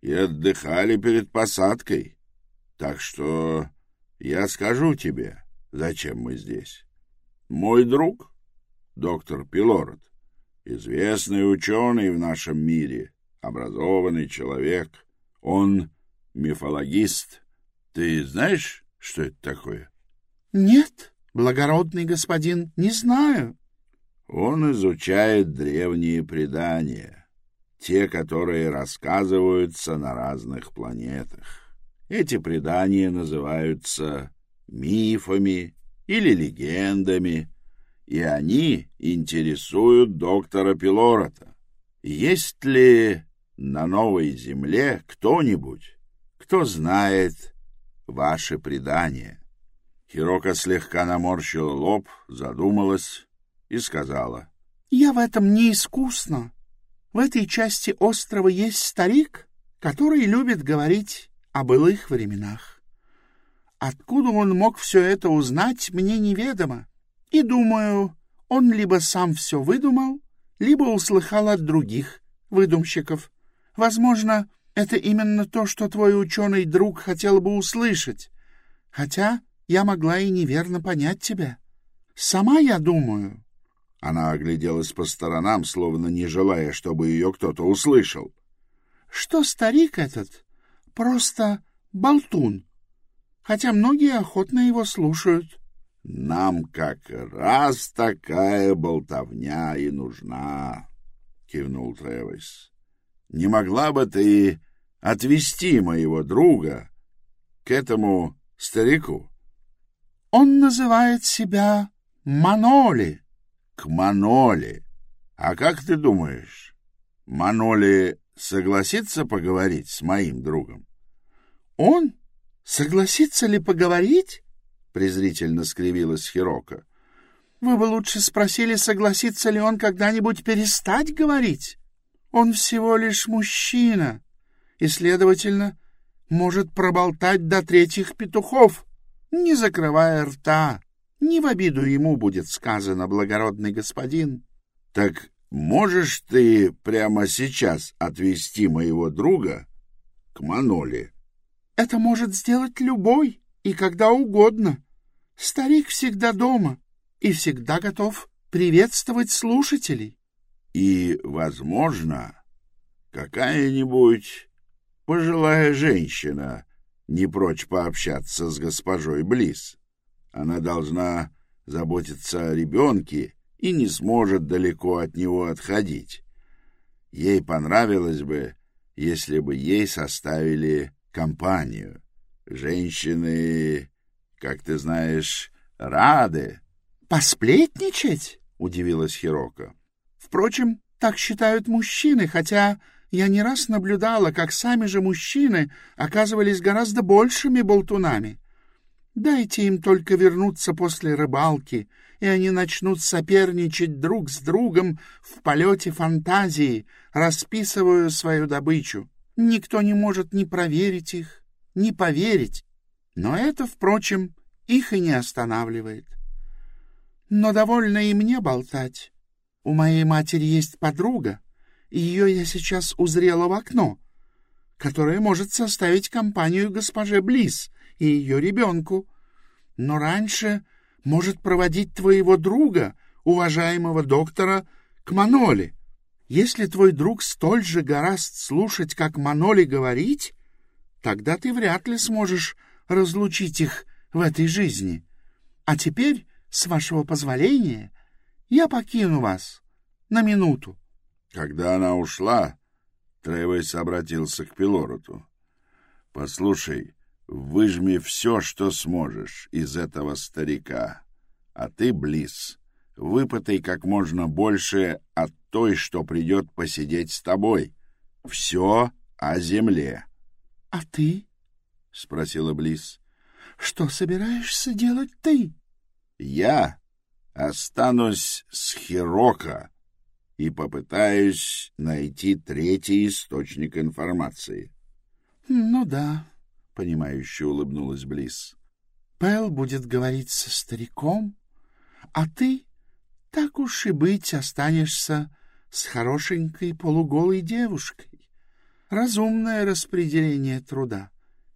и отдыхали перед посадкой, так что я скажу тебе, зачем мы здесь. Мой друг, доктор Пилород, известный ученый в нашем мире, образованный человек. Он мифологист. Ты знаешь, что это такое? — Нет, благородный господин, не знаю. Он изучает древние предания, те, которые рассказываются на разных планетах. Эти предания называются мифами или легендами, и они интересуют доктора Пилорота. Есть ли на Новой Земле кто-нибудь, кто знает ваши предания? Хирока слегка наморщила лоб, задумалась и сказала. — Я в этом не искусна. В этой части острова есть старик, который любит говорить о былых временах. Откуда он мог все это узнать, мне неведомо. И думаю, он либо сам все выдумал, либо услыхал от других выдумщиков. Возможно, это именно то, что твой ученый друг хотел бы услышать. Хотя я могла и неверно понять тебя. Сама я думаю. Она огляделась по сторонам, словно не желая, чтобы ее кто-то услышал. Что старик этот просто болтун, хотя многие охотно его слушают. — Нам как раз такая болтовня и нужна, — кивнул Тревис. — Не могла бы ты отвести моего друга к этому старику? — Он называет себя Маноли. — К Маноли. А как ты думаешь, Маноли согласится поговорить с моим другом? — Он? Согласится ли поговорить? — презрительно скривилась Хирока. — Вы бы лучше спросили, согласится ли он когда-нибудь перестать говорить. Он всего лишь мужчина и, следовательно, может проболтать до третьих петухов, не закрывая рта. Не в обиду ему будет сказано, благородный господин. — Так можешь ты прямо сейчас отвезти моего друга к Маноле? — Это может сделать любой и когда угодно. Старик всегда дома и всегда готов приветствовать слушателей. И, возможно, какая-нибудь пожилая женщина не прочь пообщаться с госпожой Близ. Она должна заботиться о ребенке и не сможет далеко от него отходить. Ей понравилось бы, если бы ей составили компанию. Женщины, как ты знаешь, рады. Посплетничать? удивилась Хирока. Впрочем, так считают мужчины, хотя я не раз наблюдала, как сами же мужчины оказывались гораздо большими болтунами. Дайте им только вернуться после рыбалки, и они начнут соперничать друг с другом в полете фантазии, расписывая свою добычу. Никто не может ни проверить их, не поверить, но это, впрочем, их и не останавливает. Но довольно и мне болтать. У моей матери есть подруга, и ее я сейчас узрела в окно, которая может составить компанию госпоже Близ и ее ребенку, но раньше может проводить твоего друга, уважаемого доктора, к Маноли. Если твой друг столь же гораст слушать, как Маноли говорить, Тогда ты вряд ли сможешь разлучить их в этой жизни. А теперь, с вашего позволения, я покину вас на минуту. Когда она ушла, Тревес обратился к Пилороту. — Послушай, выжми все, что сможешь из этого старика, а ты, Близ, выпытай как можно больше от той, что придет посидеть с тобой. Все о земле. — А ты? — спросила Близ. — Что собираешься делать ты? — Я останусь с Хирока и попытаюсь найти третий источник информации. — Ну да, — понимающе улыбнулась Близ. — Пэл будет говорить со стариком, а ты, так уж и быть, останешься с хорошенькой полуголой девушкой. Разумное распределение труда.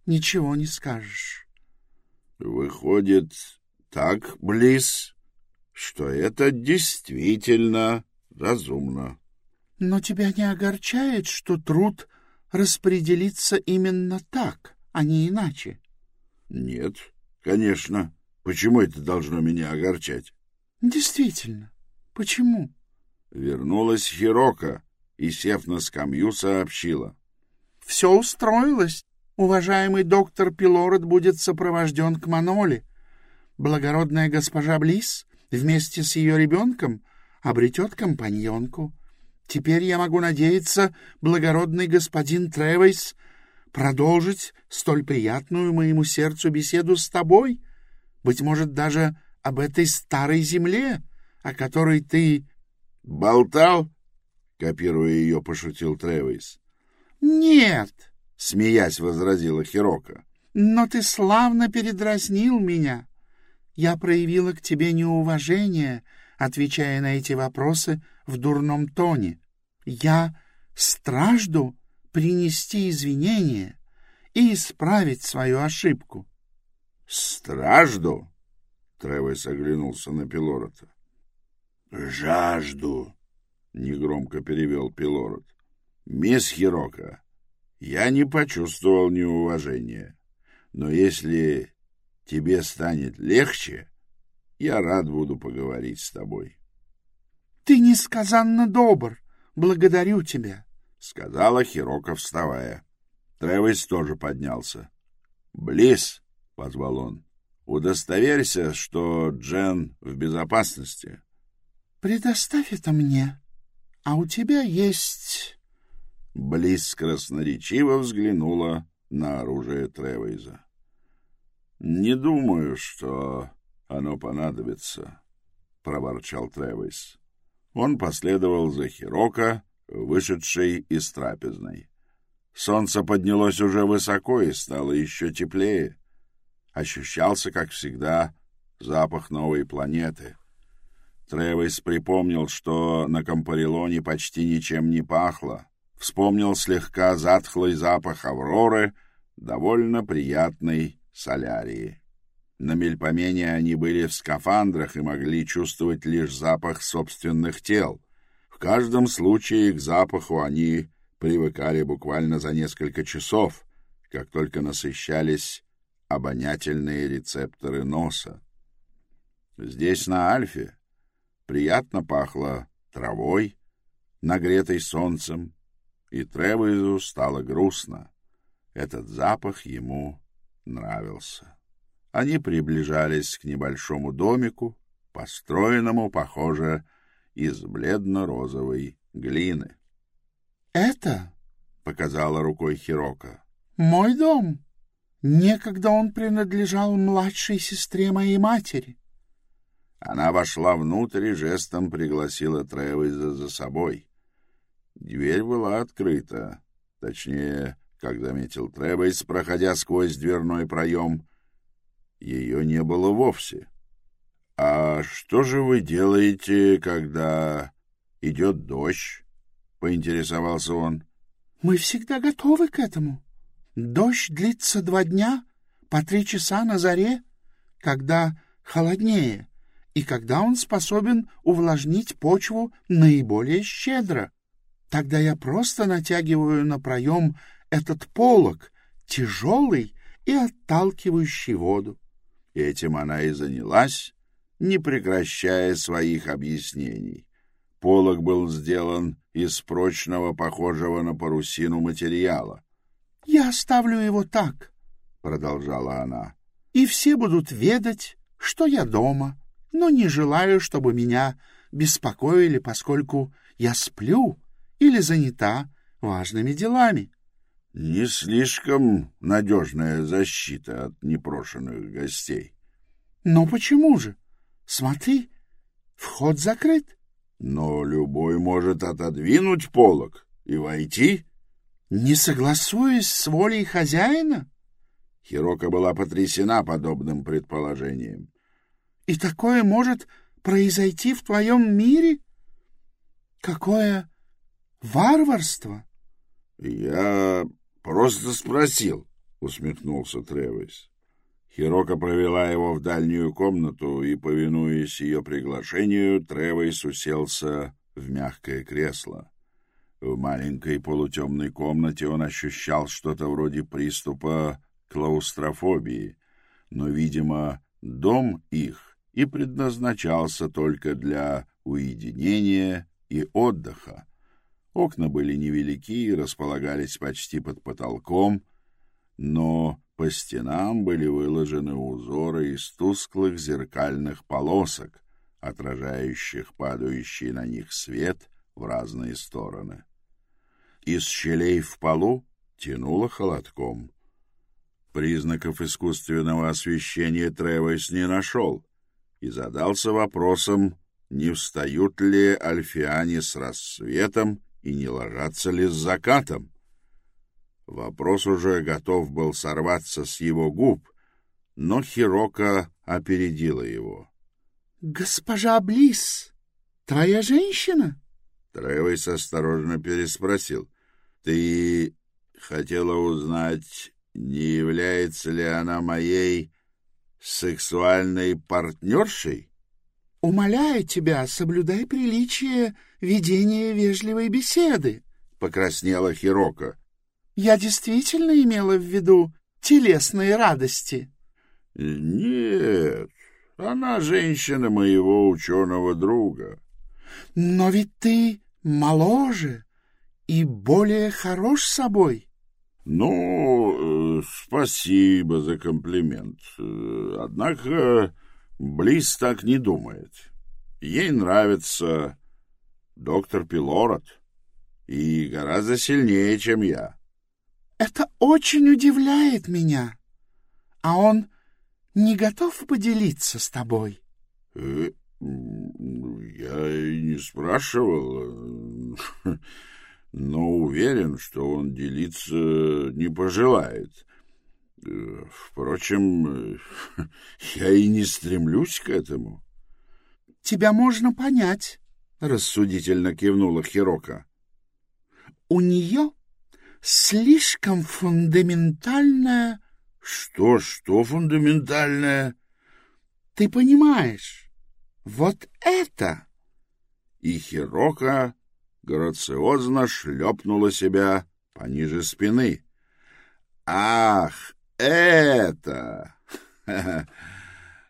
Ничего не скажешь. — Выходит, так, Близ, что это действительно разумно. — Но тебя не огорчает, что труд распределится именно так, а не иначе? — Нет, конечно. Почему это должно меня огорчать? — Действительно. Почему? Вернулась Хирока и, сев на скамью, сообщила. Все устроилось. Уважаемый доктор Пилорет будет сопровожден к Маноле. Благородная госпожа Близ вместе с ее ребенком обретет компаньонку. Теперь я могу надеяться, благородный господин Тревейс, продолжить столь приятную моему сердцу беседу с тобой, быть может, даже об этой старой земле, о которой ты... — Болтал? — копируя ее, пошутил Тревейс. «Нет», — смеясь возразила Хирока. «Но ты славно передразнил меня. Я проявила к тебе неуважение, отвечая на эти вопросы в дурном тоне. Я стражду принести извинения и исправить свою ошибку». «Стражду?» — Тревес оглянулся на Пилорота. «Жажду», — негромко перевел Пилорот. «Мисс Хирока, я не почувствовал неуважения, но если тебе станет легче, я рад буду поговорить с тобой». «Ты несказанно добр. Благодарю тебя», — сказала Хирока, вставая. Тревис тоже поднялся. «Близ», — позвал он, — «удостоверься, что Джен в безопасности». «Предоставь это мне, а у тебя есть Близ красноречиво взглянула на оружие Тревейза. — Не думаю, что оно понадобится, — проворчал Тревейз. Он последовал за Хирока, вышедшей из трапезной. Солнце поднялось уже высоко и стало еще теплее. Ощущался, как всегда, запах новой планеты. Тревейс припомнил, что на Компарилоне почти ничем не пахло, вспомнил слегка затхлый запах авроры, довольно приятной солярии. На Мельпомене они были в скафандрах и могли чувствовать лишь запах собственных тел. В каждом случае к запаху они привыкали буквально за несколько часов, как только насыщались обонятельные рецепторы носа. Здесь, на Альфе, приятно пахло травой, нагретой солнцем, и Тревизу стало грустно. Этот запах ему нравился. Они приближались к небольшому домику, построенному, похоже, из бледно-розовой глины. «Это?» — показала рукой Хирока. «Мой дом. Некогда он принадлежал младшей сестре моей матери». Она вошла внутрь и жестом пригласила Тревиза за собой. Дверь была открыта. Точнее, как заметил Тревейс, проходя сквозь дверной проем, ее не было вовсе. — А что же вы делаете, когда идет дождь? — поинтересовался он. — Мы всегда готовы к этому. Дождь длится два дня, по три часа на заре, когда холоднее, и когда он способен увлажнить почву наиболее щедро. Тогда я просто натягиваю на проем этот полог, тяжелый и отталкивающий воду. Этим она и занялась, не прекращая своих объяснений. Полог был сделан из прочного, похожего на парусину материала. — Я оставлю его так, — продолжала она, — и все будут ведать, что я дома, но не желаю, чтобы меня беспокоили, поскольку я сплю или занята важными делами. — Не слишком надежная защита от непрошенных гостей. — Но почему же? Смотри, вход закрыт. — Но любой может отодвинуть полог и войти. — Не согласуясь с волей хозяина? Хирока была потрясена подобным предположением. — И такое может произойти в твоем мире? Какое варварство! — Я просто спросил, — усмехнулся Тревис. Хирока провела его в дальнюю комнату, и, повинуясь ее приглашению, Тревис уселся в мягкое кресло. В маленькой полутемной комнате он ощущал что-то вроде приступа клаустрофобии, но, видимо, дом их и предназначался только для уединения и отдыха. Окна были невелики и располагались почти под потолком, но по стенам были выложены узоры из тусклых зеркальных полосок, отражающих падающий на них свет в разные стороны. Из щелей в полу тянуло холодком. Признаков искусственного освещения Тревес не нашел и задался вопросом, не встают ли альфиане с рассветом и не ложатся ли с закатом. Вопрос уже готов был сорваться с его губ, но Хирока опередила его. — Госпожа Близ, твоя женщина? Тревес осторожно переспросил. — Ты хотела узнать, не является ли она моей сексуальной партнершей? — Умоляю тебя, соблюдай приличие ведения вежливой беседы, — покраснела Хирока. Я действительно имела в виду телесные радости? — Нет, она женщина моего ученого друга. — Но ведь ты моложе и более хорош собой. — Ну, э, спасибо за комплимент. Однако Близ так не думает. Ей нравится доктор Пилород и гораздо сильнее, чем я. Это очень удивляет меня. А он не готов поделиться с тобой? Э, я и не спрашивал, но уверен, что он делиться не пожелает. Э, впрочем, я и не стремлюсь к этому. — Тебя можно понять, — рассудительно кивнула Хирока. — У нее слишком фундаментальная... — Что, что фундаментальное? — Ты понимаешь, вот это... И Хирока грациозно шлепнула себя пониже спины. — Ах, это...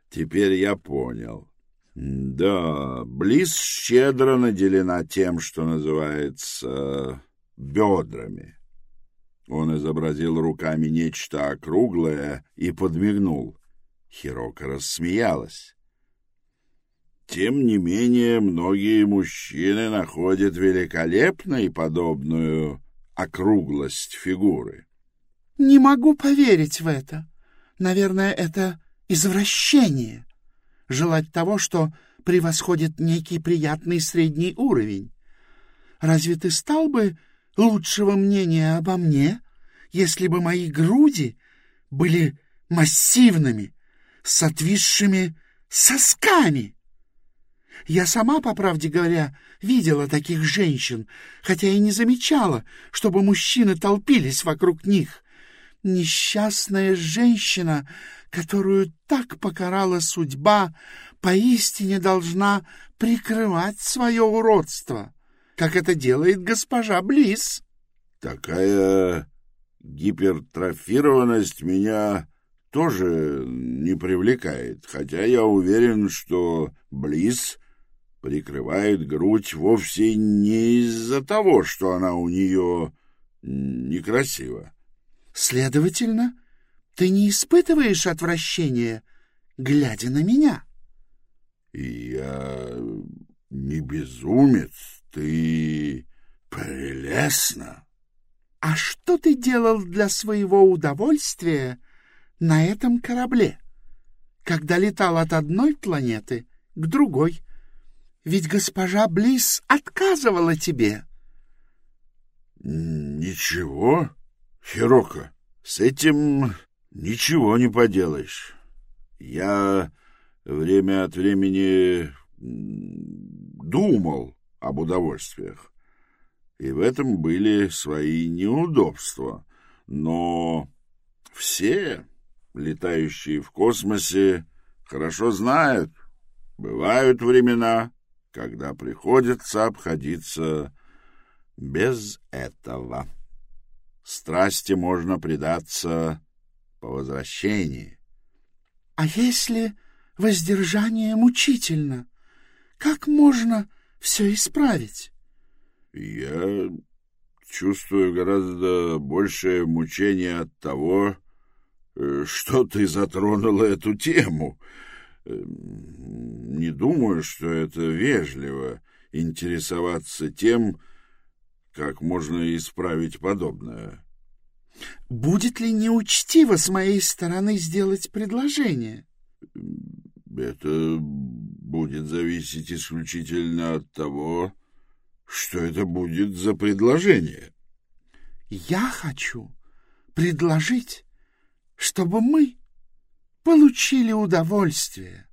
Теперь я понял. Да, Близ щедро наделена тем, что называется бедрами. Он изобразил руками нечто округлое и подмигнул. Хирока рассмеялась. Тем не менее, многие мужчины находят великолепной подобную округлость фигуры. — Не могу поверить в это. Наверное, это извращение. Желать того, что превосходит некий приятный средний уровень. Разве ты стал бы лучшего мнения обо мне, если бы мои груди были массивными, с отвисшими сосками. Я сама, по правде говоря, видела таких женщин, хотя и не замечала, чтобы мужчины толпились вокруг них. Несчастная женщина, которую так покарала судьба, поистине должна прикрывать свое уродство как это делает госпожа Близ. Такая гипертрофированность меня тоже не привлекает, хотя я уверен, что Близ прикрывает грудь вовсе не из-за того, что она у нее некрасива. Следовательно, ты не испытываешь отвращения, глядя на меня? Я не безумец, ты прелестна. А что ты делал для своего удовольствия на этом корабле, когда летал от одной планеты к другой? Ведь госпожа Близ отказывала тебе. Ничего, Хирока, с этим ничего не поделаешь. Я время от времени думал об удовольствиях, и в этом были свои неудобства. Но все, летающие в космосе, хорошо знают, бывают времена, когда приходится обходиться без этого. Страсти можно предаться по возвращении. — А если воздержание мучительно? Как можно все исправить? — Я чувствую гораздо большее мучение от того, э, что ты затронула эту тему. Эм, не думаю, что это вежливо интересоваться тем, как можно исправить подобное. Будет ли неучтиво с моей стороны сделать предложение? Это будет зависеть исключительно от того, что это будет за предложение. Я хочу предложить, чтобы мы получили удовольствие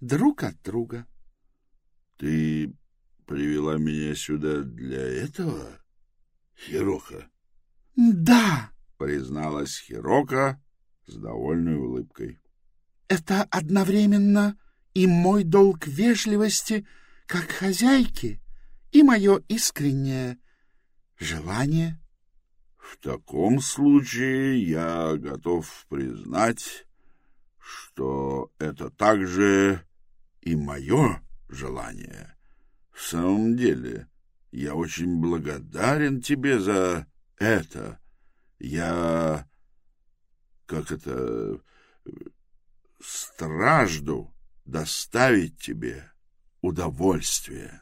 друг от друга. Ты привела меня сюда для этого, Хирока? Да, призналась Хирока с довольной улыбкой. Это одновременно и мой долг вежливости как хозяйки, и мое искреннее желание. В таком случае я готов признать, что это также и мое желание. В самом деле, я очень благодарен тебе за это. Я, как это, стражду доставить тебе удовольствие.